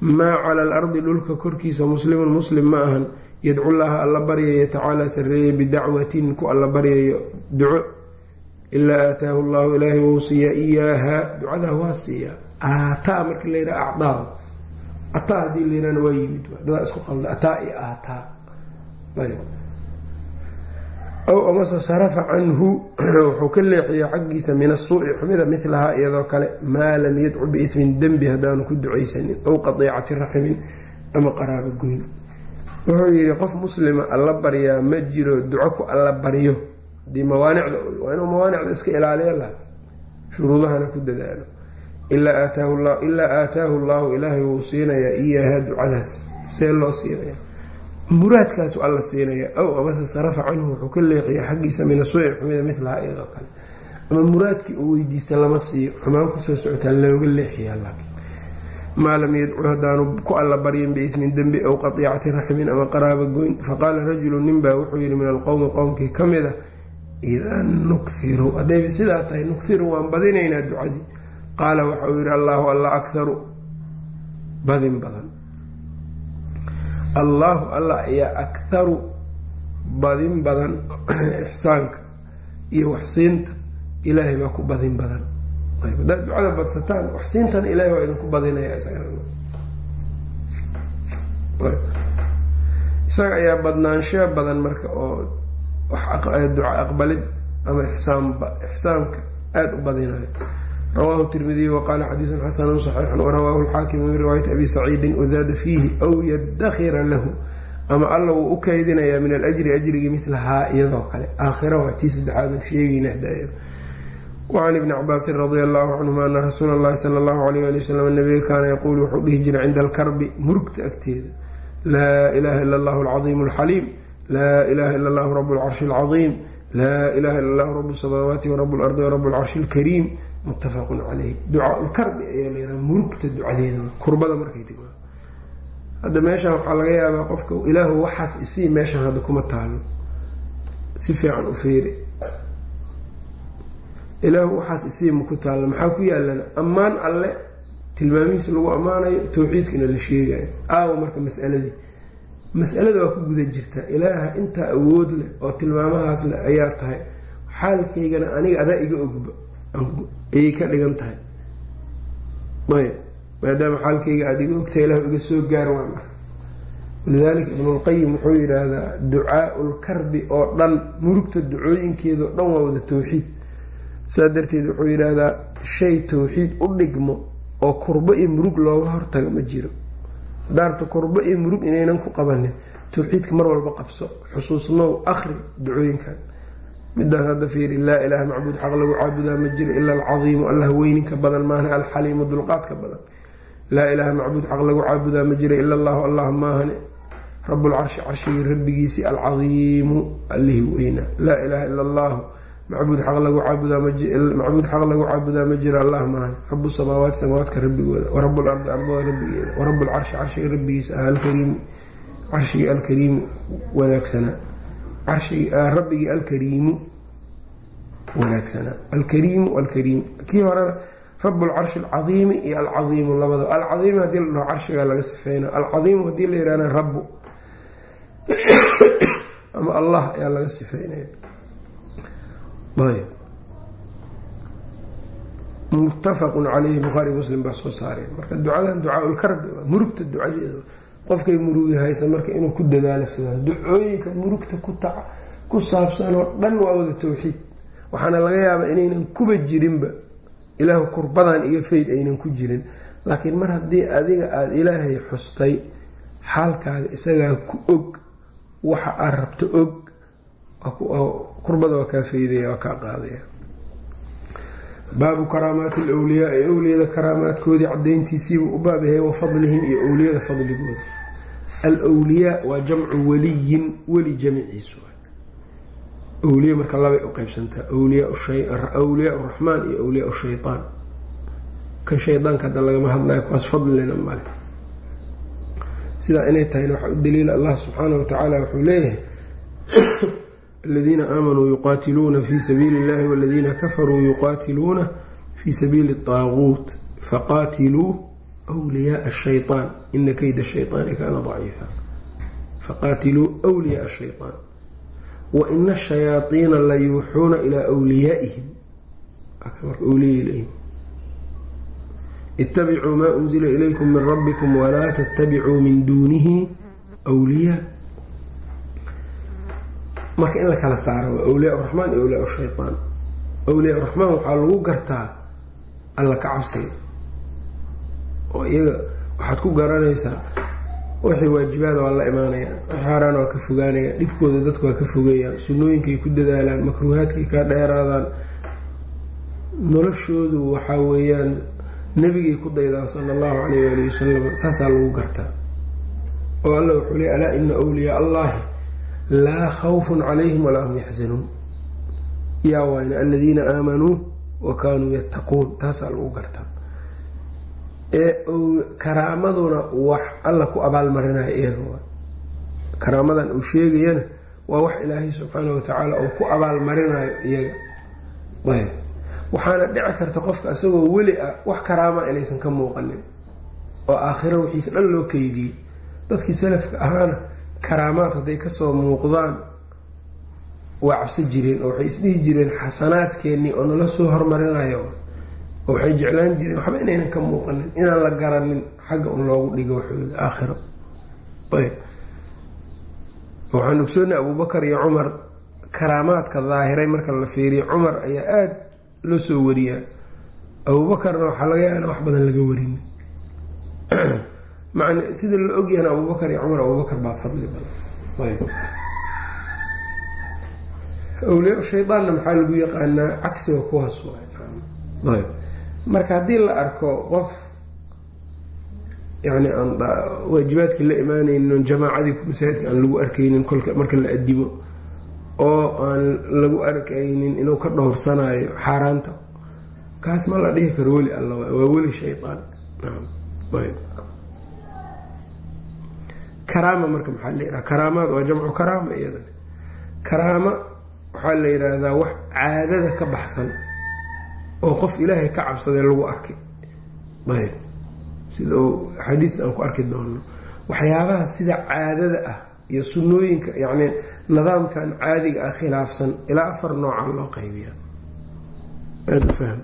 [SPEAKER 1] maa cala alardi dhulka korkiisa muslimun muslim ma ahan. Yadcu llaha alla baryayo tacaala sareeye bidacwatin ku alla baryayo duco. Ilaa aataahu llahu ilaahay wou siiyaa iyaaha ducadaa waa siiyaa. Aataa markii la yidhaha acdaa ataa haddii la yihahna waa yimid dadaa isku qalda ataa iyo aataa. Ayb ow amase sarafa canhu [clears throat] wuxuu ka leexiyaa xaggiisa min asuuci xumida milahaa iyadoo kale maa lam yadcu biismin dembi haddaanu ku ducaysanin ow qadiicati raximin ama qaraabo goyn. Wuxuu yidhi qof muslima alla baryaa ma jiro duco ku alla baryo. Hadii mawaanicda waa inuu mawaanicda iska ilaaliya laha shuruudahana ku dadaalo ilaa aataahu llahu ilaahay wuu siinayaa iyaaha ducadaas. See loo siinaya muraadkaasu alla siinaya aw amase sarafa canhu wuxuu ka leexiya xaggiisa min asuuci xumida milahaa iyadoo kale. Ama muraadkii uu weydiista lama siiyo xumaan ku soo socotaa looga leexiyaa laakiin. Maa lam yadcu haddaanu ku alla baryin biismin dembi aw qatiicati raximin ama qaraaba goyn faqaala rajulu ninbaa wuxuu yihi min alqowmi qowmkii ka mid a idan nukthiru haddayba sidaa tahay nukthiru waan badinaynaa ducadii qaala waxa uu yihi allaahu alla akharu. Badin badan. Allaahu alla ayaa akharu badin badan ixsaanka iyo waxsiinta. Ilaahay baa ku badin badan. Haddaad ducada badsataan waxsiintana ilahay waa idinku badinaya isaga. Ayaa badnaanshaa badan marka oo duca aqbalid ama ixsaanka aada u badinayo rawaahu tirmidiy waqaala xadiidun xasanu saxiixun warawaahu alxaakimu min riwaayati abi saciidin wazaada fiihi aw yadakhira lahu ama alla wuu u kaydinayaa min alajri ajrigii milahaa iyadoo kale aakhira waa tii saddexaadan sheegayna hadaaya wacan ibni cabaasin radia allahu canhuma ana rasuula allahi sala allahu alayh ali wasalam nabiga kaana yaquulu wuxuu dhihi jiray cinda alkarbi murugta agteeda laa ilaha ila allahu alcadiimu alxaliim laa ilaha ila allahu rabu lcarshi alcadiim laa ilaha ila allahu rabu samaawaati warabu lardi warabu lcarshi alkariim muttafaqun caleyh ducaa ulkarbi ayaa layihaha murugta ducadeeda kurbada markay timaa hadda meeshan waxaa laga yaabaa qofka ilaahu waxaas isii meeshan hadda kuma taalo. Si fiican u feeri ilaahu waxaas isii ma ku taalla maxaa ku yaalana ammaan alle tilmaamihiisa lagu ammaanayo towxiidkana la sheegayo. Aawa marka masaladii. Masalada waa ku guda jirtaa ilaaha intaa awood leh oo tilmaamahaas leh ayaa tahay xaalkaygana aniga adaa iga ogba ayay ka dhigan tahay. Ayb. Maadaama xaalkayga aada iga ogtahay ilahu iga soo gaar waa marka walidaalika ibnulqayim wuxuu yidhaahdaa ducaau lkarbi oo dhan murugta ducooyinkeedao dhan waa wada towxiid saa darteed wuxuu yidhaahdaa shay towxiid u dhigmo oo kurbo iyo murug looga hortaga ma jiro. Daarta kurbo iyo murug inaynan ku qabanin. Towxiidka mar walba qabso. Xusuusnow akri ducooyinkan midaan hadda fiiri laa ilaaha macbuud xaq lagu caabudaa ma jiro ila alcadiimu allah weyninka badan maahane alxaliimu dulqaadka badan. Laa ilaaha macbuud xaq lagu caabudaa ma jiro ila allahu allah maahane rabulcarshi carshigii rabbigiisii alcadiimu allihii weynaa laa ilaaha ila allahu macbuud xaq lagu caabudaa ma jiro allah maahan rabu samaawaati samaawaadka rabbigooda warabul ardi ardada rabbigeeda warabulcarshi carshiga rabbigiisa ah alkariim carshigii alkariimu wanaagsanaa rabbigii alkariimu wanaagsanaa alkariimu alkariim. Kii horena rabulcarshi alcadiimi iyo alcadiimu labada. Alcadiimi haddii la dhaho carshigaa laga sifeyna alcadiimu haddii la yihahna rabu [coughs] ama allah ayaa laga sifeynaya muttafaqun caleyhi bukhaari muslim baa soo saareen. Marka ducadan ducaaulkarbi murugta ducadeeda qofkay murugi haysa marka inuu ku dadaalo sidaas ducooyinka murugta ku saabsan oo dhan waa wada towxiid waxaana laga yaabaa inaynan kuba jirinba ilaahu kurbadan iyo fayd aynan ku jirin. Laakiin mar haddii adiga aada ilaahay xustay xaalkaaga isagaa ku og waxa aad rabto og kurbada waa kaa faydaya waa kaa qaadaya. Baabu karaamaati alwliyaai awliyada karaamaadkoodii cadayntiisiibuu u baab yahay wa fadlihim iyo owliyada fadligooda alwliyaa waa jamcu waliyin weli jamiciisu wliya marka labay u qeybsantaa wliyaa raxmaan iyo wliyaa shayaan kan shaydaanka hadda lagama hadlayo kuwaas fadlina male sidaa inay tahayna waxaa u daliila allah subxaana wa tacaala wuxuu leeyahay aladiina aamanuu yuqaatiluuna fi sabiili اllahi waladiina kafaruu yuqaatiluuna fi sabiili الطaaguut faqaatiluu wliyaa ashayaan ina kayda shayaani kaana daciifa faqaatiluu wliyaa ashayaan wa ina ashayaaiina la yuuxuuna ilaa wliyaaihim ittabicuu maa unzila ilaykum min rabbikum walaa tattabicuu min duunihi wliyaa marka in la kala saaro waa wliyaa raxmaan iyo wliyaa shayaan wliyaa raxmaan waxaa lagu gartaa alla ka cabsiga oo iyaga waxaad ku garanaysaa wixii waajibaada waa la imaanayaan wixii xaaraana waa ka fogaanayaan dhibkooda dadka waa ka fogeeyaan sunnooyinkay ku dadaalaan makruuhaadkay ka dheeraadaan. Noloshoodu waxaa weeyaan nebigay ku daydaan sala allahu calayh waali wasalam saasaa lagu gartaa. Oo alla wuxuu leey alaa ina wliyaa allahi laa khawfun calayhim walaa hum yaxzanuun yaa wayna aladiina aamanuu wa kaanuu yattaquun. Taasaa lagu gartaa ee karaamaduna wax alla ku abaalmarinaya iyaga karaamadan uu sheegayana waa wax ilaahay subxaana wa tacaala uu ku abaalmarinayo iyaga. Ayb. Waxaana dhici karta qofka isagoo weli ah wax karaama inaysan ka muuqanin oo aakhiro wixiisa dhan loo keydiyey dadkii salafka ahaana karaamaad hadday ka soo muuqdaan waa cabsi jireen oo waxay isdhihi jireen xasanaadkeennii oo nala soo hormarinayo oo waxay jeclaan jireen waxba inaynan ka muuqanin inaan la garanin xagga un loogu dhigo waxooda aakhiro. Ayb. Waxaan ogsoonay abuubakar iyo cumar karaamaadka daahiray marka la fiiriyo cumar ayaa aada loo soo wariyaa abuubakarna waxaa laga yaaba wax badan laga warin [clears throat] man sida la ogyahana abubakar iyo cumar abubakar baa fadli badan. Awliyaa shaydaanna maxaa lagu yaqaanaa cagsiga kuwaas ayb marka haddii la arko qof yani aan waajibaadkii la imaanaynin jamaacadii masaajidka aan lagu arkaynin kolka marka la adibo oo aan lagu arkaynin inuu ka dhowrsanayo xaaraanta kaas ma la dhihi karo weli alla waa weli shaydaan ayb. Karaama marka maxaa la yidhaha karaamaad waa jamcu karaama iyadan karaama waxaa la yidhaahdaa wax caadada ka baxsan oo qof ilaahay ka cabsaday lagu arkay. Ayb. Sida uu xadiid aan ku arki doono waxyaabaha sida caadada ah iyo sunnooyinka yacni nidaamkan caadiga ah khilaafsan ilaa afar nooca loo qaybiya fahm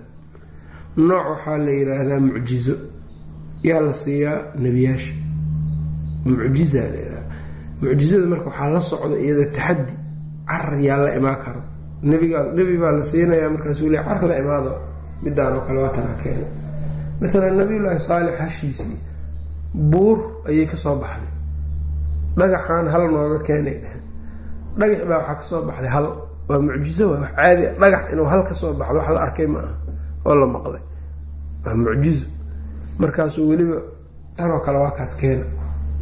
[SPEAKER 1] nooc waxaa la yidhaahdaa mucjizo. Yaa la siiyaa nebiyaasha mucjiza la yidhaha mucjizada marka waxaa la socda iyada taxaddi carar yaa la imaan karo. Nebiga nebi baa la siinayaa markaasuu le car la imaado midaan oo kale waatanaa keena maalan nabiyullaahi saalix hashiisii buur ayay ka soo baxday. Dhagaxaan hal nooga keenay dheheen dhagax baa waxaa ka soo baxday hal. Waa mucjizo waa wax caadi. Dhagax inuu hal ka soo baxdo wax la arkay ma aha oo la maqlay. Waa mucjizo. Markaasuu weliba tanoo kale waa kaas keena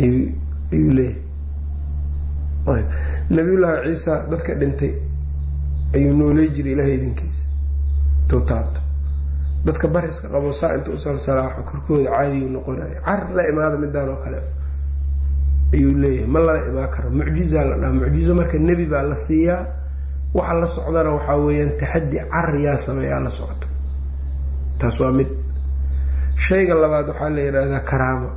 [SPEAKER 1] ayuu leeyahay. Nabiyullaahi ciisa dadka dhintay ayuu nooley jiray ilaahay idinkiisa. Taabto dadka bariska qabo saa inta u salsalaaxo korkooda caadiyu noqonayo car la imaada midaan oo kale. Ayuu leeyahay ma lala imaan karo. Mucjizaa la dhaha mucjizo marka nebi baa la siiyaa. Waxa la socdana waxaa weeyaan taxaddi car yaa sameeyaa la socdo. Taas waa mid. Shayga labaad waxaa la yidhaahdaa karaamo.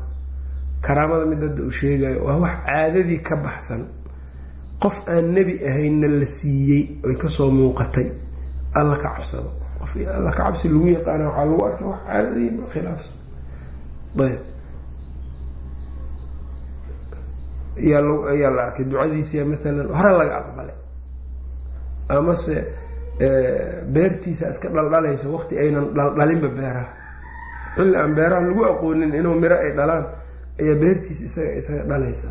[SPEAKER 1] Karaamada mid hadda uu sheegayo waa wax caadadii ka baxsan. Qof aan nebi ahaynna la siiyey oy ka soo muuqatay alla ka cabsado qof alla ka cabsi lagu yaqaana waxaa lagu arkay wax caadadii khilaafsan. Ayb ayaa la arkay ducadiisiya maalan hore laga aqbalay. Amase beertiisa iska dhaldhalayso waqti aynan dhaldhalinba beeraha. Xilli aan beeraha lagu aqoonin inuu miro ay dhalaan ayaa beertiisa isaga isaga dhalaysa.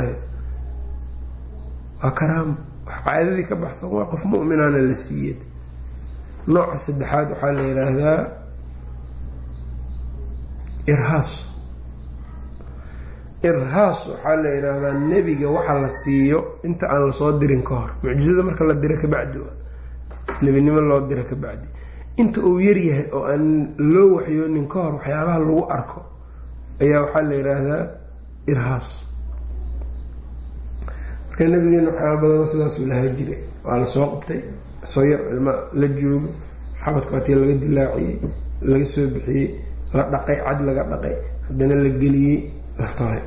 [SPEAKER 1] Ayb waa karaamo wax caadadii ka baxsan waa qof mu'minaana la siiyey nooca saddexaad waxaa la yidhaahdaa irhaas. Irhaas waxaa la yidhaahdaa nebiga waxa la siiyo inta aan la soo dirin ka hor. Mucjizada marka la diro kabacdi nebinimo loo diro kabacdi inta uu yaryahay oo aan loo waxyoonin ka hor waxyaabaha lagu arko ayaa waxaa la yidhaahdaa irhaas. Marka nabigeena waxyaaba badan sidaasuu lahaa jiray waa la soo qabtay soo yar ilma la joogo xabadka waatii laga dilaaciyey laga soo bixiyey la dhaqay cad laga dhaqay haddana la geliyey la tolay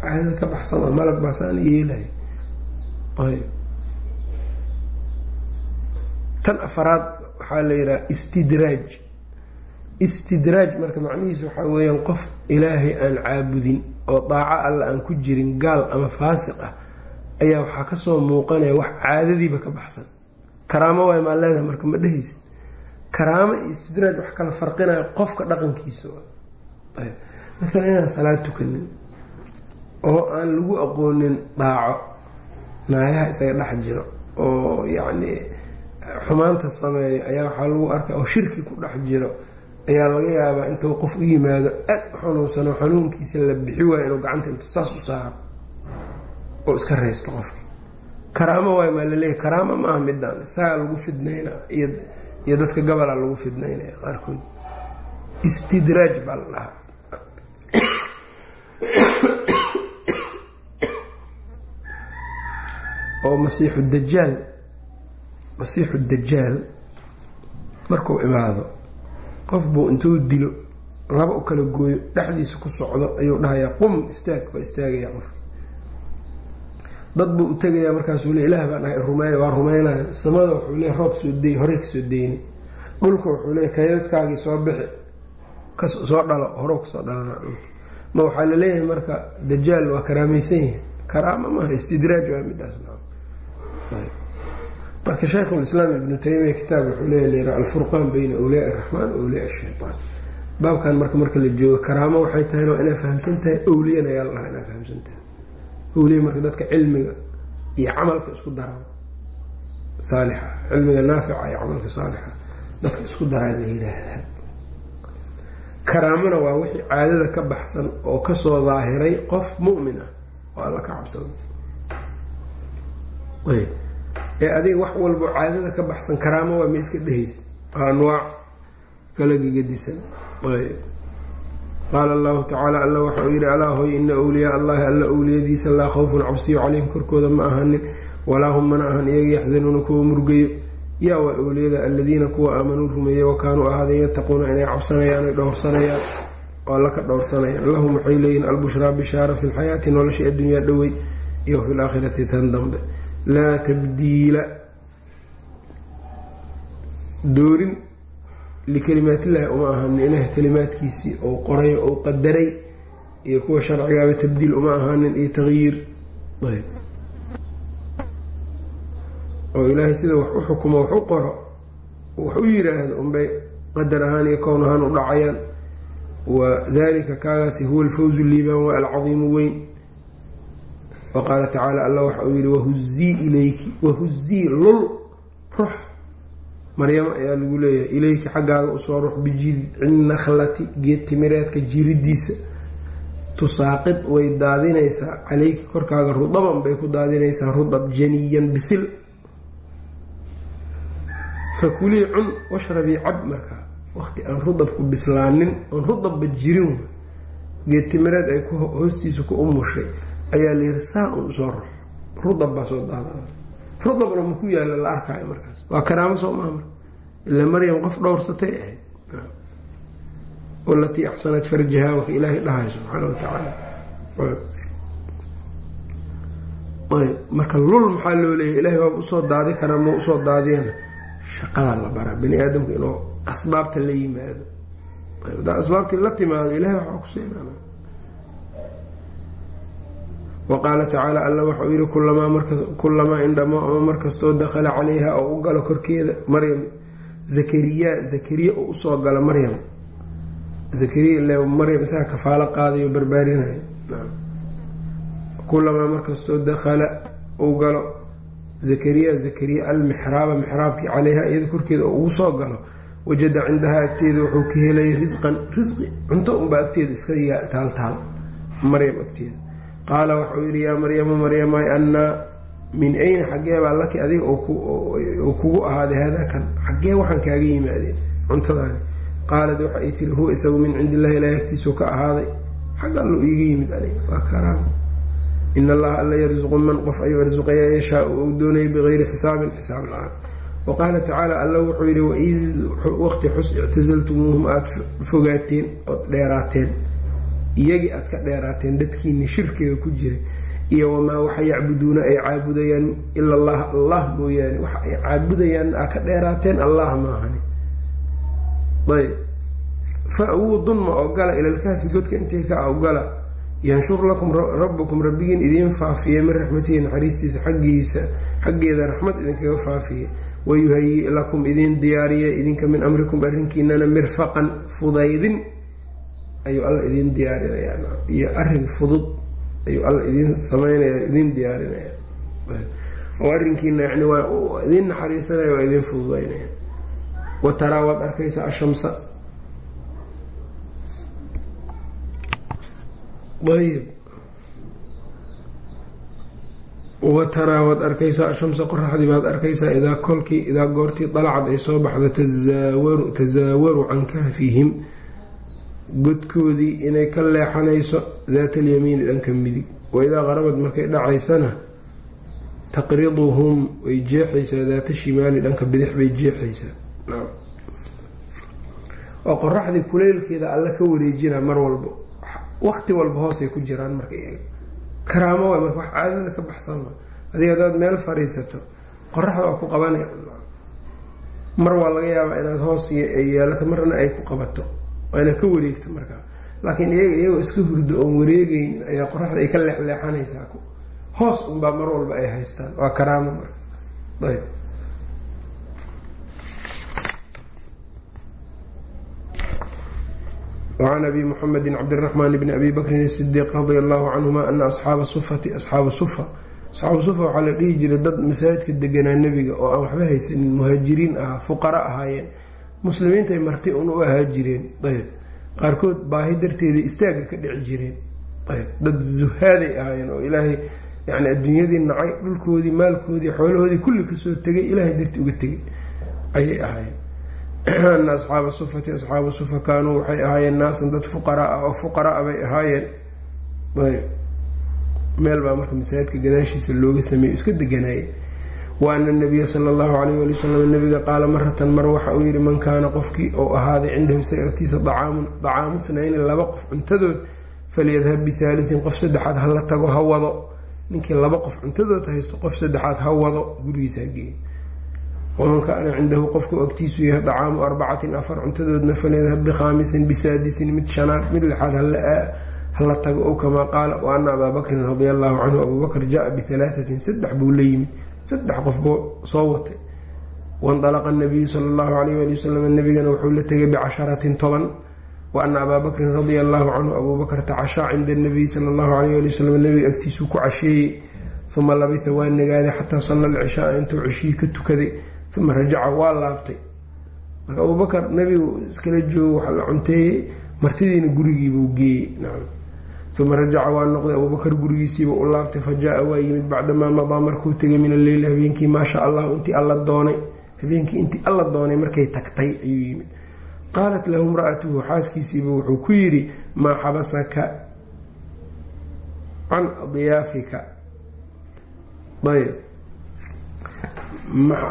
[SPEAKER 1] caadada ka baxsan oo malag baasaana yeelay. Ayb tan afaraad waxaa la yidhaha istidraaj. Istidraaj marka macnihiisu waxaa weeyaan qof ilaahay aan caabudin oo daaco alla aan ku jirin gaal ama faasiq ah ayaa waxaa ka soo muuqanaya wax caadadiiba ka baxsan. Karaamo waay maa leedahay marka ma dhehaysid karaamo iyo istidraaj wax kala farqinaya qofka dhaqankiisa maalan inaan salaad tukanin oo aan lagu aqoonin daaco naayaha isaga dhex jiro oo yacni xumaanta sameeyo ayaa waxaa lagu arkay oo shirki ku dhex jiro ayaa laga yaabaa intuu qof u yimaado aad u xanuunsano xanuunkiisa la bixi waayo inuu gacanta inta saas u saaro oo iska raysto qofki karaamo waay maa laleeyahy karaamo ma aha midaan saa lagu fidnayna iyo dadka gabola lagu fidnaynaya qaarkood istidraaj baa la dhahaa [coughs] oo masiixu dajaal masiixu dajaal markuu imaado qof buu intuu dilo laba u kala gooyo dhexdiisa ku socdo ayuu dhahayaa qum istaag waa istaagaya qof dad buu u tegayaa markaasuu le ilaah baan ahay rumeeya waa rumeynaya. Samada wuxuu leey roob soo dey horey ka soo deyni dhulka wuxuu leey kaydadkaagii soo bixi ka soo dhalo horow ka soo dhalana dhulka. Ma waxaa la leeyahay marka dajaal waa karaamaysan yahay. Karaama maaha istidraaj waa midaas marka shaykhulislaam ibnu taymiya kitaab wuxuu leeya lera alfurqaan bayna awliyaa iraxmaan wa awliyaa shaytaan baabkan marka marka la joogo karaamo waxay tahay waa inaa fahamsan tahay awliyana ayaa la dhahaa inaa fahamsan tahay awliya marka dadka cilmiga iyo camalka isku daraa saalixa. Cilmiga naafica iyo camalka saalixa. Dadka isku daraa la yiraahdaa. Karaamona waa wixii caadada ka baxsan oo ka soo daahiray qof mu'min ah oo alla ka cabsado ee adiga wax walbo caadada ka baxsan karaamo waa ma iska dhehaysa waa anwaac kala gegadisan qaala allahu tacaala alla waxauu yidhi alaa hoy ina wliyaa allahi alla owliyadiisa laa khawfun cabsiyo calayhim korkooda ma ahanin walaa hum mana ahan iyaga yaxzanuuna kuwa murgayo yaa waa owliyada aladiina kuwa aamanuu rumeeyey wa kaanuu ahaadeen yattaquuna inay cabsanayaan ay dhowrsanayaan oo alla ka dhowrsanayaan lahum waxay leeyihiin albushraa bishaara fi lxayaati noloshii addunyaa dhowey iyo fi laakhirati tan dambe laa tabdiila doorin likalimaatillahi uma ahaanin ilaah kalimaadkiisii ou qoray ou qadaray iyo kuwa sharcigaaba tabdiil uma ahaanin iyo taqyiir ayb. Oo ilaahay sida wax u xukumo wax u qoro wax u yiraahdo unbay qadar ahaan iyo kown ahaan u dhacayaan. Wa dalika kaagaasi huwa alfawzu liibaan waa alcadiimu weyn. Wa qaala tacaala alla waxa uu yihi wahuzii ilayki wahuzii lul rux maryamo ayaa lagu leeyahay ilayki xaggaaga u soo rux bijidci nakhlati geed timireedka jiridiisa. Tusaaqid way daadinaysaa. Caleyki korkaaga rudaban bay ku daadinaysaa rudab janiyan bisil. Fakulii cun washrabii cab markaa waqti aan rudabku bislaanin oon rudabba jirin geed timireed ay hoostiisa ku umushay. Ayaa layiri saa un u soo rux rudab baa soo daada rudabna ma ku yaalla la arkaayo markaas. Waa karaamo soo maha marka. Ila maryam qof dhowrsatay ahayd walatii axsanat farjaha waka ilaahay dhahay subxaana watacaala marka lul maxaa loo leeyahy ilahay waaba u soo daadi karaa ma u soo daadiyana shaqadaa la baraa. Bani aadamka inuu asbaabta la yimaado. Asbaabtii la timaado ilahay waxaa ku siinana wa qaala tacaala alla waxauu yihi kulamaa indhamo ama markastoo dakhala calayha oo u galo korkeeda maryam. Zakariya zakariya oo u soo gala maryam. Zakariya ile maryam isaga kafaalo qaadayo barbaarinayo. Kulamaa markastoo dakhala uu galo zakariya zakariya almixraaba mixraabkii calayha iyada korkeeda oo ugu soo galo wajada cindahaa agteeda wuxuu ka helay risqan risqi cunto unbaa agteeda iska taaltaal maryam agteeda qaala waxauu yihi yaa maryamu maryamay annaa min ayna xaggeebaa laki adiga uu kugu ahaaday haadakan xaggee waxaan kaaga yimaadeen cuntadaani. Qaalad waxa ay tiri huwa isagu min cindi illahi ilahi agtiisuu ka ahaaday. Xag allo iiga yimid aniga waa karaam in allaha alla yarsuqu man qof ayuu arsuqayaa yashaau ou doonaya bigayri xisaabin xisaab la'aan. Wa qaala tacaala alla wuxuu yihi waid waqti xus ictasaltumuuhum aada fogaateen ood dheeraateen iyagii aad ka dheeraateen dadkiini shirkiga ku jiray iyo wamaa waxa yacbuduuna ay caabudayaan ila allah allah mooyaane waxa ay caabudayaan aa ka dheeraateen allah maahani. Ayb fa-wuu dunma ogala ilalkaafi godka intii ka ogala yanshur lakum rabbukum rabbigiin idiin faafiya min raxmatihi naxariistiisa xaggiisa xaggeeda raxmad idinkaga faafiya wayuhayi lakum idiin diyaariya idinka min amrikum arrinkiinana mirfaqan fudaydin ayuu alla idiin diyaarinayaa iyo arrin fudud ayuu alla idiin sameynaya idiin diyaarinaya oo arrinkiina yani waa idiin naxariisanaya waa idiin fududaynaya. Wa taraa waad arkaysaa ashamsa. Ayb wa taraa waad arkaysaa ashamsa qoraxdii baad arkaysaa idaa kolkii idaa goortii dalacad ay soo baxdo tasaawaru can kahfihim godkoodii inay ka leexanayso daata alyamiini dhanka midig. Waidaa qarabad markay dhacaysana taqriduhum way jeexaysaa daata shimaali dhanka bidix bay jeexaysaa. Oo qoraxdii kuleylkeeda alla ka wareejina mar walba waqti walba hoosay ku jiraan marka karaamo waa marka wax caadada ka baxsan ma adiga hadaad meel fadhiisato qoraxda waa ku qabanaya. Mar waa laga yaabaa inaad hoos yeelato marna ay ku qabato waa inaad ka wareegto markaa. Laakiin iyaga iyagoo iska hurdo oon wareegeyn ayaa qoraxda ay ka leexleexanaysaa hoos unbaa mar walba ay haystaan. Waa karaamo marka ayb. Wacan abi muxamedi cabdiraxmaan bni abi bakrin isidiiq radia allahu canhuma ana asxaaba sufati asxaabu sufa. Asxaabu sufa waxaa la dhihi jiray dad masaajidka deganaa nebiga oo aan waxba haysanin muhaajiriin ahaa fuqara ahaayeen muslimiintay marti un u ahaa jireen. Ayb. Qaarkood baahi darteeda istaagga ka dhici jireen. Ayb. Dad zuhaaday ahaayeen oo ilaahay yani adduunyadii nacay dhulkoodii maalkoodii xoolahoodii kulli ka soo tegay ilaahay darti uga tegay. Ayay ahaayeen. Ana asxaaba sufati asxaabu sufa kaanuu waxay ahaayeen naasan dad fuqaraa ah oo fuqaraa bay ahaayeen. Ayb. Meel baa marka masaajidka gadaashiisa looga sameeyo iska deganaayay wa ana nabiya sala allahu alayh wali wasalam nabiga qaala maratan mar waxa uu yihi man kaana qofkii ou ahaaday cindahu isaga agtiisa dacaamun dacaamu thnayni laba qof cuntadood falyadhab bihaalitin qof saddexaad hala tago ha wado. Ninkii laba qof cuntadood haysto qof saddexaad ha wado gurigiisa hageey waman kaana cindahu qofku agtiisu yahay dacaamu arbacatin afar cuntadoodna falyadhab bikhaamisin bisaadisin mid shanaad mid lixaad hala tago o kamaa qaala wa ana abaa bakrin radia allahu canhu abuu bakr jaa saddex buu la yimid saddex qof buu soo watay. waindalaqa nabiyu sala allahu alayh ali wasalam nabigana wuxuu la tegay bicasharatin toban. wa ana abaa bakrin radia allahu canhu abuu bakr tacashaa cinda anabiy sala allahu alayh ali wasalam nabiga agtiisuu ku casheeyey uma labita waa nagaaday xataa salla alcishaaa intuu cishihii ka tukaday uma rajaca waa laabtay marka abubakar nabigu iskala joogo waxa la cunteeyey martidiina gurigiibuu geeyey uma rajaca waa noqday abubakar gurigiisiiba u laabtay fa jaa waa yimid bacdamaa madaa markuu tegay min alleyli habeenkii maasha allahu intii alla doonay habeenkii intii alla doonay markay tagtay ayuu yimid qaalat lahu imra-atuhu xaaskiisiiba wuxuu ku yidhi maa xabasaka can diyaafika ayb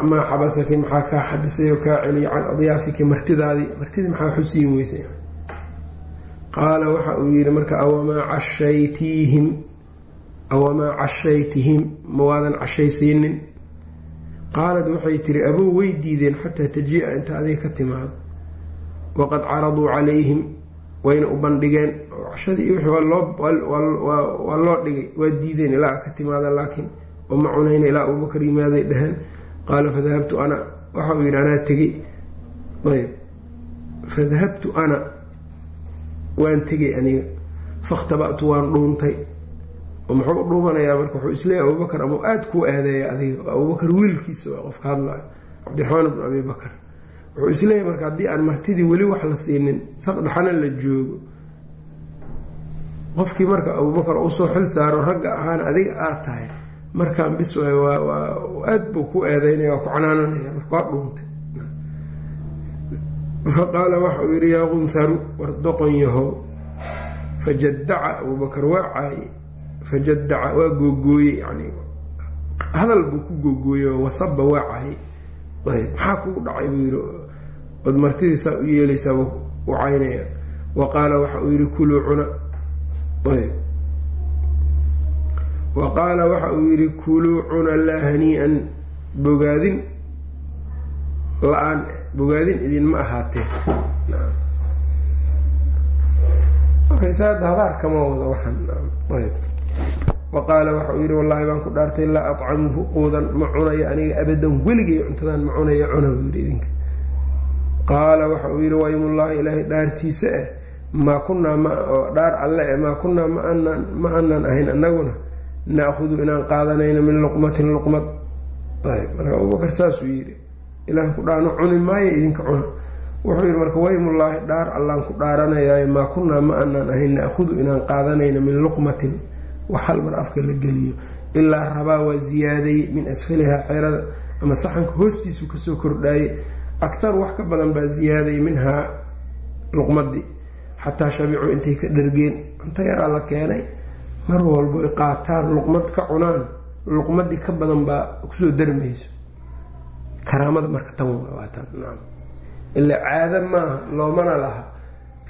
[SPEAKER 1] maa xabasaki maxaa kaa xabisay oo kaa celiyay can adyaafiki martidaadii martidii maxaa xusiin weysay qaala waxa uu yidhi marka awamaa cashaytiihim? Awamaa cashaytihim? Ma waadan cashaysiinin? Qaalad waxay tiri abow way diideen xataa taji-a inta adiga ka timaado. Waqad caraduu calayhim wayna u bandhigeen. Cashadii wixii waa loo dhigay. Waa diideen ilaa ka timaada laakiin oma cunayna ilaa abubakar yimaaday dhaheen qaala fadahabtu ana. Waxa uu yidhi anaa tegey. Ayb fadahabtu ana waan tegay aniga. Fakhtaba'tu waan dhuuntay. Oo muxuu u dhuumanayaa marka wuxuu isleeyahy abubakar ama aada kuu aadeeya adiga. Abubakar wiilkiisa waa qofka hadlaayo cabdiraxmaan bnu abi bakar. Wuxuu is leeyahay marka haddii aan martidii weli wax la siinin saqdhaxana la joogo qofkii marka abubakar u soo xil saaro ragga ahaan adiga aad tahay markaan bis waay waa aada buu ku eedeynaya waa ku canaananaya marka waa dhuuntay fa qaala waxa uu yidhi yaa qunharu war doqon yahow fajadaca abubakar waa caaye fajadaca waa googooyey yani hadal buu ku googooyey oo wasaba waa caaye ayb maxaa kugu dhacay? buu yidhi. Ood martidii saa u yeelaysaaba u caynaya. Wa qaala waxa uu yidhi kuluu cuna. Ayb. Wa qaala waxa uu yidhi kuluu cuna laa hanii-an bogaadin la'aan bogaadin idinma ahaatee? Markaysaada habaar kama wado wa qaala waxa uu yidhi wallaahi baan ku dhaartay laa atcamuhu quudan ma cunayo aniga abadan weligay cuntadan ma cunayo cuna buu yidhi idinka. Qaala waxa uu yidhi waymullaahi ilaahay dhaartiisa ah maa kunaa oo dhaar alle eh maa kunaa maanaan ma aanan ahayn annaguna naahudu inaan qaadanayno min luqmatin luqmad. Ayb marka abubakar saasuu yidhi ilaah ku dhaano cuni maayo idinka cuna wuxuu yidhi marka waymullaahi dhaar allaan ku dhaaranayaayo maa kunaa ma aanaan ahayn naahudu inaan qaadanayno min luqmatin. Wax hal mar afka la geliyo. Ilaa rabaa waa ziyaaday min asfalihaa xeerada ama saxanka hoostiisu ka soo kordhaayey aktar wax ka badan baa ziyaaday minhaa luqmadii. Xataa shabicuu intay ka dhargeen. Cunto yaraa la keenay. Mar walbo qaataan luqmad ka cunaan luqmadii ka badan baa ku soo darmayso karaamada marka tan waatan ilaa caado maaha loomana laha.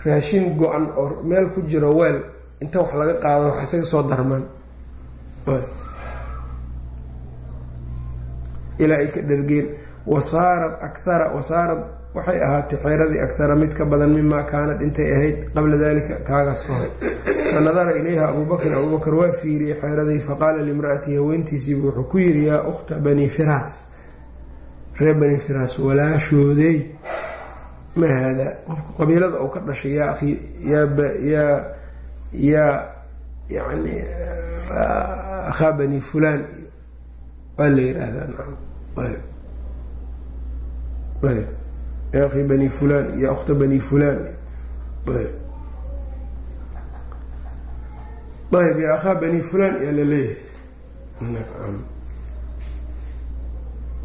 [SPEAKER 1] Raashin go-an oo meel ku jiro weel inta wax laga qaado wax isaga soo darmaan ilaa ay ka dhargeen. Wasaarad akara wasaarad waxay ahaatay xeeradii akara mid ka badan mimaa kaanad intay ahayd qabla dalika kaagaas ka hor fa ilayha abubakrin abubakar waa fiiriyey xeeradii faqaala limra-atihi haweentiisiibu wuxuu ku yidhi yaa ukhta bani firaas reer bani firaas walaashoodey ma haadaa qofka qabiilada uu ka dhashay yaa akhi yaa yaa yani akhaa bani fulaan waa la yiraahdaa nacam ayb ayb ya akhi bani fulaan ya ukhta bani fulaan ayb ayb ya akhaa bani fulaan yaa la leeyahay. Nacam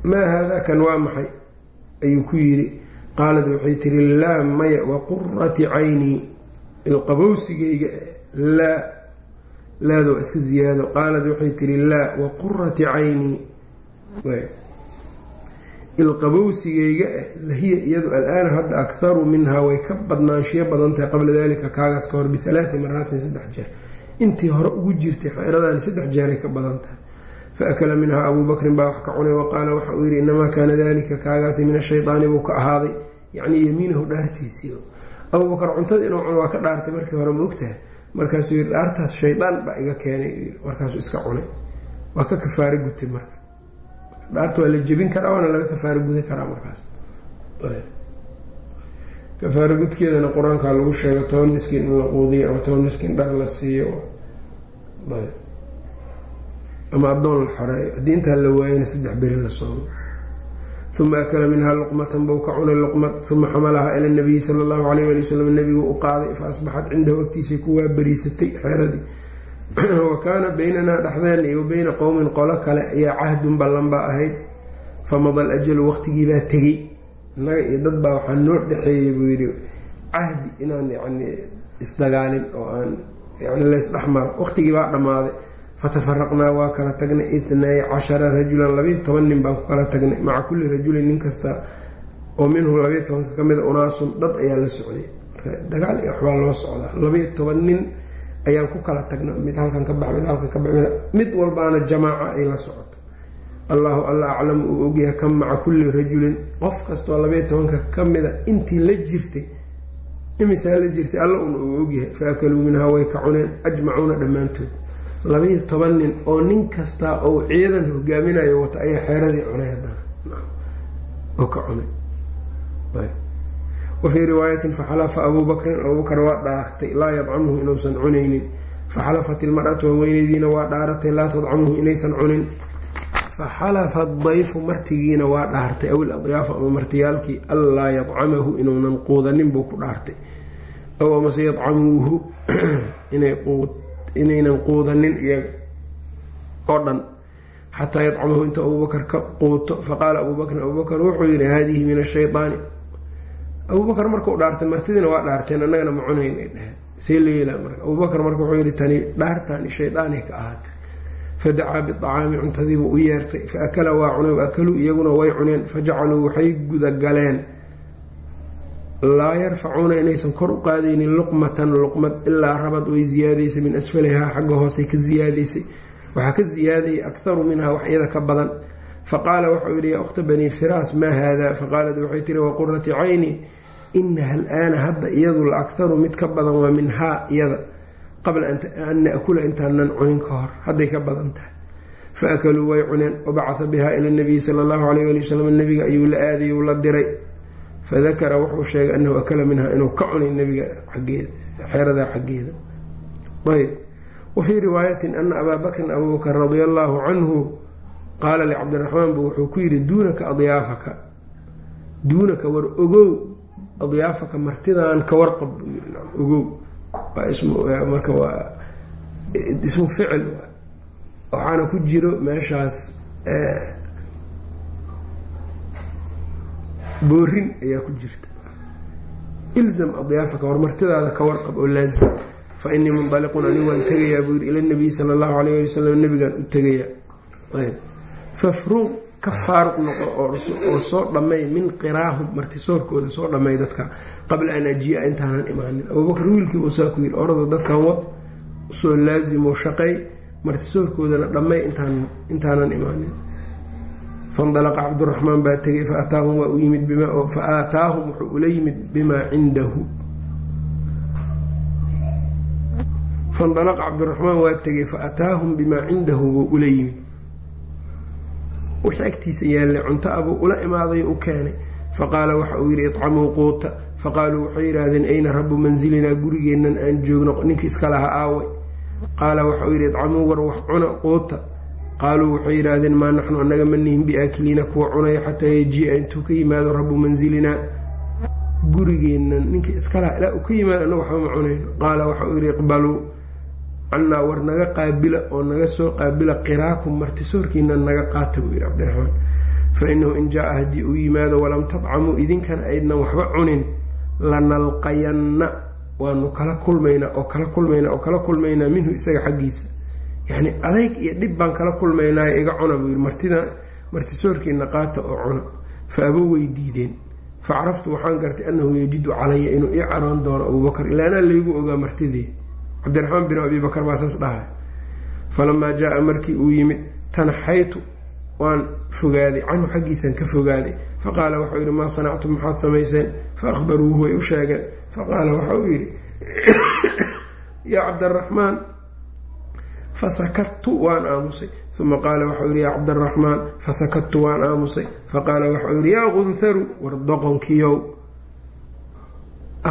[SPEAKER 1] maa haadaa kan waa maxay? Ayuu ku yidhi. Qaalad waxay tiri laa maya waqurati caynii ilqabowsigayga laa laada waa iska ziyaado. Qaalad waxay tiri laa waqurati caynii ilqabowsigayga lahiya iyadu al-aana hadda akharu minhaa way ka badnaanshiyo badan tahay qabla dalika kaagaas ka hor bialaati maraatin saddex jeer. Intii hore ugu jirtay xeeradani saddex jeeray ka badan tahay faakala minhaa abuu bakrin baa wax ka cunay wa qaala waxa uu yidhi inamaa kaana dalika kaagaasi min ashaydaani buu ka ahaaday yacnii yamiinahu dhaartiisii abuubakar cuntada inuu cuno waa ka dhaartay markii hore ma ogtahay markaasuu yidhi dhaartaas shaydaan baa iga keenay markaasuu iska cunay waa ka kafaaro gutay marka dhaarta waa la jebin karaa waana laga kafaaro gudan karaa markaas kafaaro gudkeedana qur'aankaa lagu sheego toban miskiin in la quudiyo ama toban miskiin dhar la siiyo ama addoon la xoreeyo haddii intaa la waayana saddex beri la soomo uma akala minhaa luqmatan buu ka cunay luqmad uma xamalahaa ila nabiyi sala allahu alayh ali wasalam nabigu u qaaday fa asbaxat cindahu agtiisay kuwaa beriisatay xeeradii [clears throat] wa kaana beynanaa dhexdeena iyo beyna qowmin qolo kale ayaa cahdun ballan baa ahayd. Famada alajalu waqtigiibaa tegey. Innaga iyo dad baa waxaa noo dhexeeyay buu yidhi cahdi inaan yani isdagaalin oo aan yani laysdhexmaro waqtigii baa dhammaaday fatafaraqnaa waa kala tagnay itnay cashara rajulan labiiy toban nin baan ku kala tagnay. Maca kulli rajulin nin kasta oo minhu labiiy tobanka ka mida unaasun dad ayaa la socday. Dagaal iyo waxbaa loo socdaa. Labiiy toban nin ayaan ku kala tagna mid halkan ka bax mid halkan ka bax mid walbaana jamaaca ay la socoto. Allahu alla aclamu uu ogyahay kan maca kulli rajulin. Qof kastoo labiiy tobanka ka mida intii la jirtay imisaa la jirtay alla un uu ogyahay fa akaluu minhaa way ka cuneen ajmacuuna dhammaantood labiiyo toban nin oo nin kastaa ou ciidan hogaaminayo wata ayaa xeeradii cunay haddana. Oo ka cunay. Wa fii riwaayatin faxalafa abuu bakrin abuubakar waa dhaartay laa yadcamuhu inuusan cunaynin. Faxalafat ilmar'atu haweeneydiina waa dhaaratay laa tadcamuhu inaysan cunin. Faxalafa dayfu martigiina waa dhaartay. Aw iladyaaf ama martiyaalkii anlaa yadcamahu inuunan quudanin buu ku dhaartay. Aw amase yadcamuuhu [clears throat] inaynan quudanin iyaga oo dhan. Xataa yadcamahu inta abuubakar ka quuto faqaala abuubakrin abuubakar wuxuu yihi haadihi min ashaydaani abuubakar markuu dhaartay martidiina waa dhaarteen annagana ma cunayn ay dheheen see leela marka. Abuubakar marka wuxuu yihi tani dhaartaani shaydaanay ka ahaatay. Fadacaa biacaami cuntadiibuu u yeertay fa akala waa cunay wa akaluu iyaguna way cuneen. Fajacaluu waxay gudagaleen laa yarfacuuna inaysan kor u qaadaynin luqmatan luqmad ilaa rabad way ziyaadaysay min asfalihaa xagga hoosey ka ziyaadaysay. Waxaa ka ziyaadayay akharu minhaa wax iyada ka badan. Faqaala waxau yidhi yaa ukhta banii firaas maa haada? Faqaalat waxay tihi wa qurati cayni inaha alaana hadda iyadu la akharu mid ka badan waa minhaa iyada qabla an naakula intaanan cunin ka hor hadday ka badan tahay. Fa akaluu way cuneen wabacatha bihaa ila nabiyi sala allahu alayh ali wasalam nabiga ayuu la aadayy uu la diray fadakara wuxuu sheegay anahu akala minha inuu ka cunay nabiga xaggeeda xeeradaa xaggeeda ayb wa fii riwaayatin ana abaa bakrin abuubakar radia allaahu canhu qaala licabdiraxmaan bu wuxuu ku yidhi duunaka adyaafaka duunaka war ogow adyaafaka martidan ka warqab ogow marka waa ismu ficil waxaana ku jiro meeshaas boorin ayaa ku jirta. Ilzam adyaafaka war martidaada ka warqab oo laazim. Fa inii mundaliqun anigu waan tegayaa buu yidhi ila nabiyi sala allahu alayh ali wasalam nabigaan u tegayaa. Fafruuq ka faaruq noqo oo soo dhammay min qiraahum martisoorkooda soo dhammay dadka qabla an ajiia intaanan imaanin. Abuubakar wiilkii uusaa ku yidhi orada dadkan wad u soo laazimo shaqay martisoorkoodana dhammay intaanan imaanin fandalaqa cabduraxmaan baa tegay faataahum waa u yimid fa aataahum wuxuu ula yimid bimaa cindahu fandalaqa cabdiraxmaan waa tegay fa ataahum bimaa cindahu buu ula yimid wixii agtiisa yaallay cunto abuu ula imaaday u keenay faqaala waxa uu yidhi icamuu quuta faqaaluu waxay yidhaahdeen ayna rabu mansilinaa gurigeennan aan joogno ninkii iska laha aaway qaala waxa uu yidhi icamuu war wax cuna quuta qaaluu waxay yidhaahdeen maa naxnu annaga ma nihin biaakiliina kuwa cunaya xataa yajii'a intuu ka yimaado rabu mansilinaa gurigeennan ninkii iska laha ilaa uu ka yimaado annaga waxba ma cunayno qaala waxa uu yidhi iqbaluu cannaa war naga qaabila oo naga soo qaabila qiraakum martisoorkiina naga qaata buu yidhi cabdiraxmaan fa inahu in jaa-a haddii uu yimaado walam tadcamuu idinkana aydnan waxba cunin lanalqayanna waanu kala kulmaynaa oo kala kulmaynaa oo kala kulmaynaa minhu isaga xaggiisa yacni adayg iyo dhib baan kala kulmaynaayo iga cuna buu yidhi martida martisoorkiina qaata oo cuna fa abo way diideen fa caraftu waxaan gartay annahu yajidu calaya inuu ii caroon doono abuubakar ilaa anaa laygu ogaa martidii. Cabdiraxmaan bin abi bakar baa saas dhahay. Falamaa jaa-a markii uu yimid tanaxaytu waan fogaaday canhu xaggiisaan ka fogaaday. Faqaala waxau yidhi maa sanactum maxaad samayseen? Fa akhbaruuhu way u sheegeen. Faqaala waxa uu yidhi [coughs] yaa cabdaraxmaan fasakadtu waan aamusay uma qaala waxau yidhi yaa cabdaraxmaan fasakadtu waan aamusay faqaala waxau yidhi yaa qunharu war doqonkiyow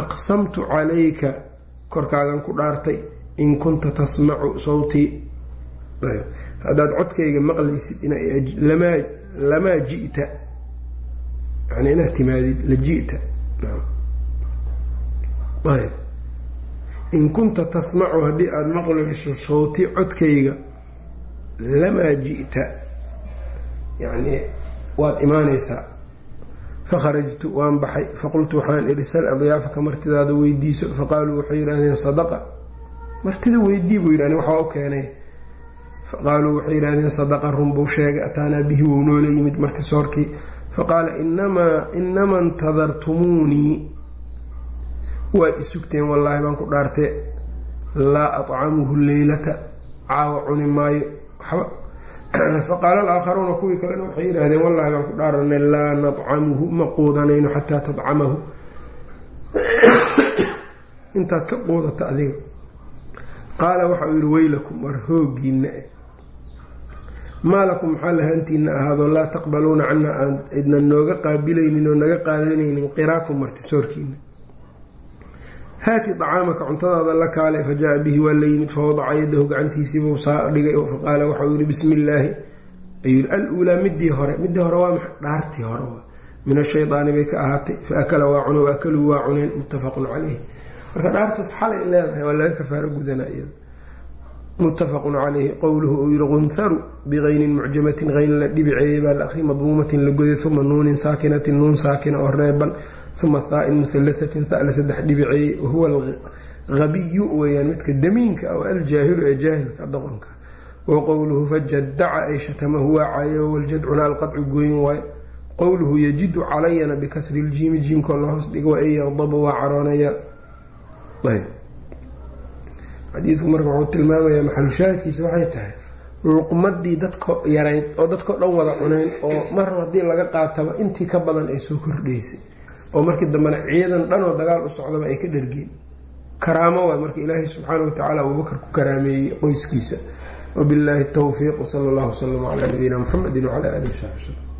[SPEAKER 1] aqsamtu calayka korkaagan ku dhaartay in kunta tasmacu sawtii haddaad codkayga maqlaysid lamaa jita yani inaad timaadid la jita in kunta tasmacu haddii aada maqlayso sawti codkayga lamaa ji'ta. Yani waad imaanaysaa. Fakharajtu waan baxay. Faqultu waxaan idhi sal adyaafaka martidaada weydiiso. Faqaaluu waxay yidhaahdeen sadaqa. Martida weydii buu yidhi ani waxaa u keenay. Faqaaluu waxay yidhahdeen sadaqa run buu sheegay ataanaa bihi wou noola yimid marti soorkii. Faqaala inama intadartumuunii waad isugteen wallaahi baan ku dhaartee. Laa aطcamuhu leylata caawa cuni maayo. Waxba. [clears throat] Faqaala alaakharuuna kuwii kalena waxay yidhaahdeen wallaahi baan ku dhaaranay laa nadcamuhu ma quudanayno xataa tadcamahu [clears throat] intaad ka quudata adiga. Qaala waxa uu yidhi weylakum war hoogiina e maa lakum maxaa lahaantiina ahaado laa taqbaluuna canaa aan idnan nooga qaabilaynin oo naga qaadanaynin qiraakum martisoorkiina haati dacaamaka cuntadaada la kaale fa jaa bihi waa la yimid fawadaca yadahu gacantiisiibuu saa dhigay faqaala waxauu yihi bismi illaahi ayuu al-uulaa midii hore. Midii hore waa maxay? Dhaartii hore min ashaydaani bay ka ahaatay fa akala waa cune wa waa cuneen muttafaqun caleyh marka dhaartaas xalay leedahay waa laga kafaaro gudanaa iyada. Muttafaqun caleyhi qowluhu uu yihi qunharu bikaynin mucjamatin hayn la dhibiceeyey baa la madmuumatin la goday uma nuunin saakinatin nuun saakina oo reeban uma haa-in muhallatatin ha-la saddex dhibiceeyey wahuwa alhabiyu weyaan midka damiinka oo aljaahilu ee jaahilka doqonka wa qowluhu fajadaca ay shatamahu waa caayo waljadcuna alqadcu gooyin waayo qowluhu yajidu calayana bikasri ljiimi jiimkoo la hoos dhigo wain yaqdabu waa caroonaya xadiidku marka wuxuu tilmaamayaa maxalushaahidkiisa waxay tahay luqmadii dadko yarayd oo dadkao dhan wada cuneyn oo mar haddii laga qaataba intii ka badan ay soo kordhaysay oo markii dambena ciidan dhanoo dagaal u socdaba ay ka dhargeen. Karaamo waay marka ilaahay subxaana watacaala abubakar ku karaameeyey qoyskiisa. Wabillaahi towfiiq wsala allahu wasalam calaa nabiyina muxamedi wcala alihi saxbi slm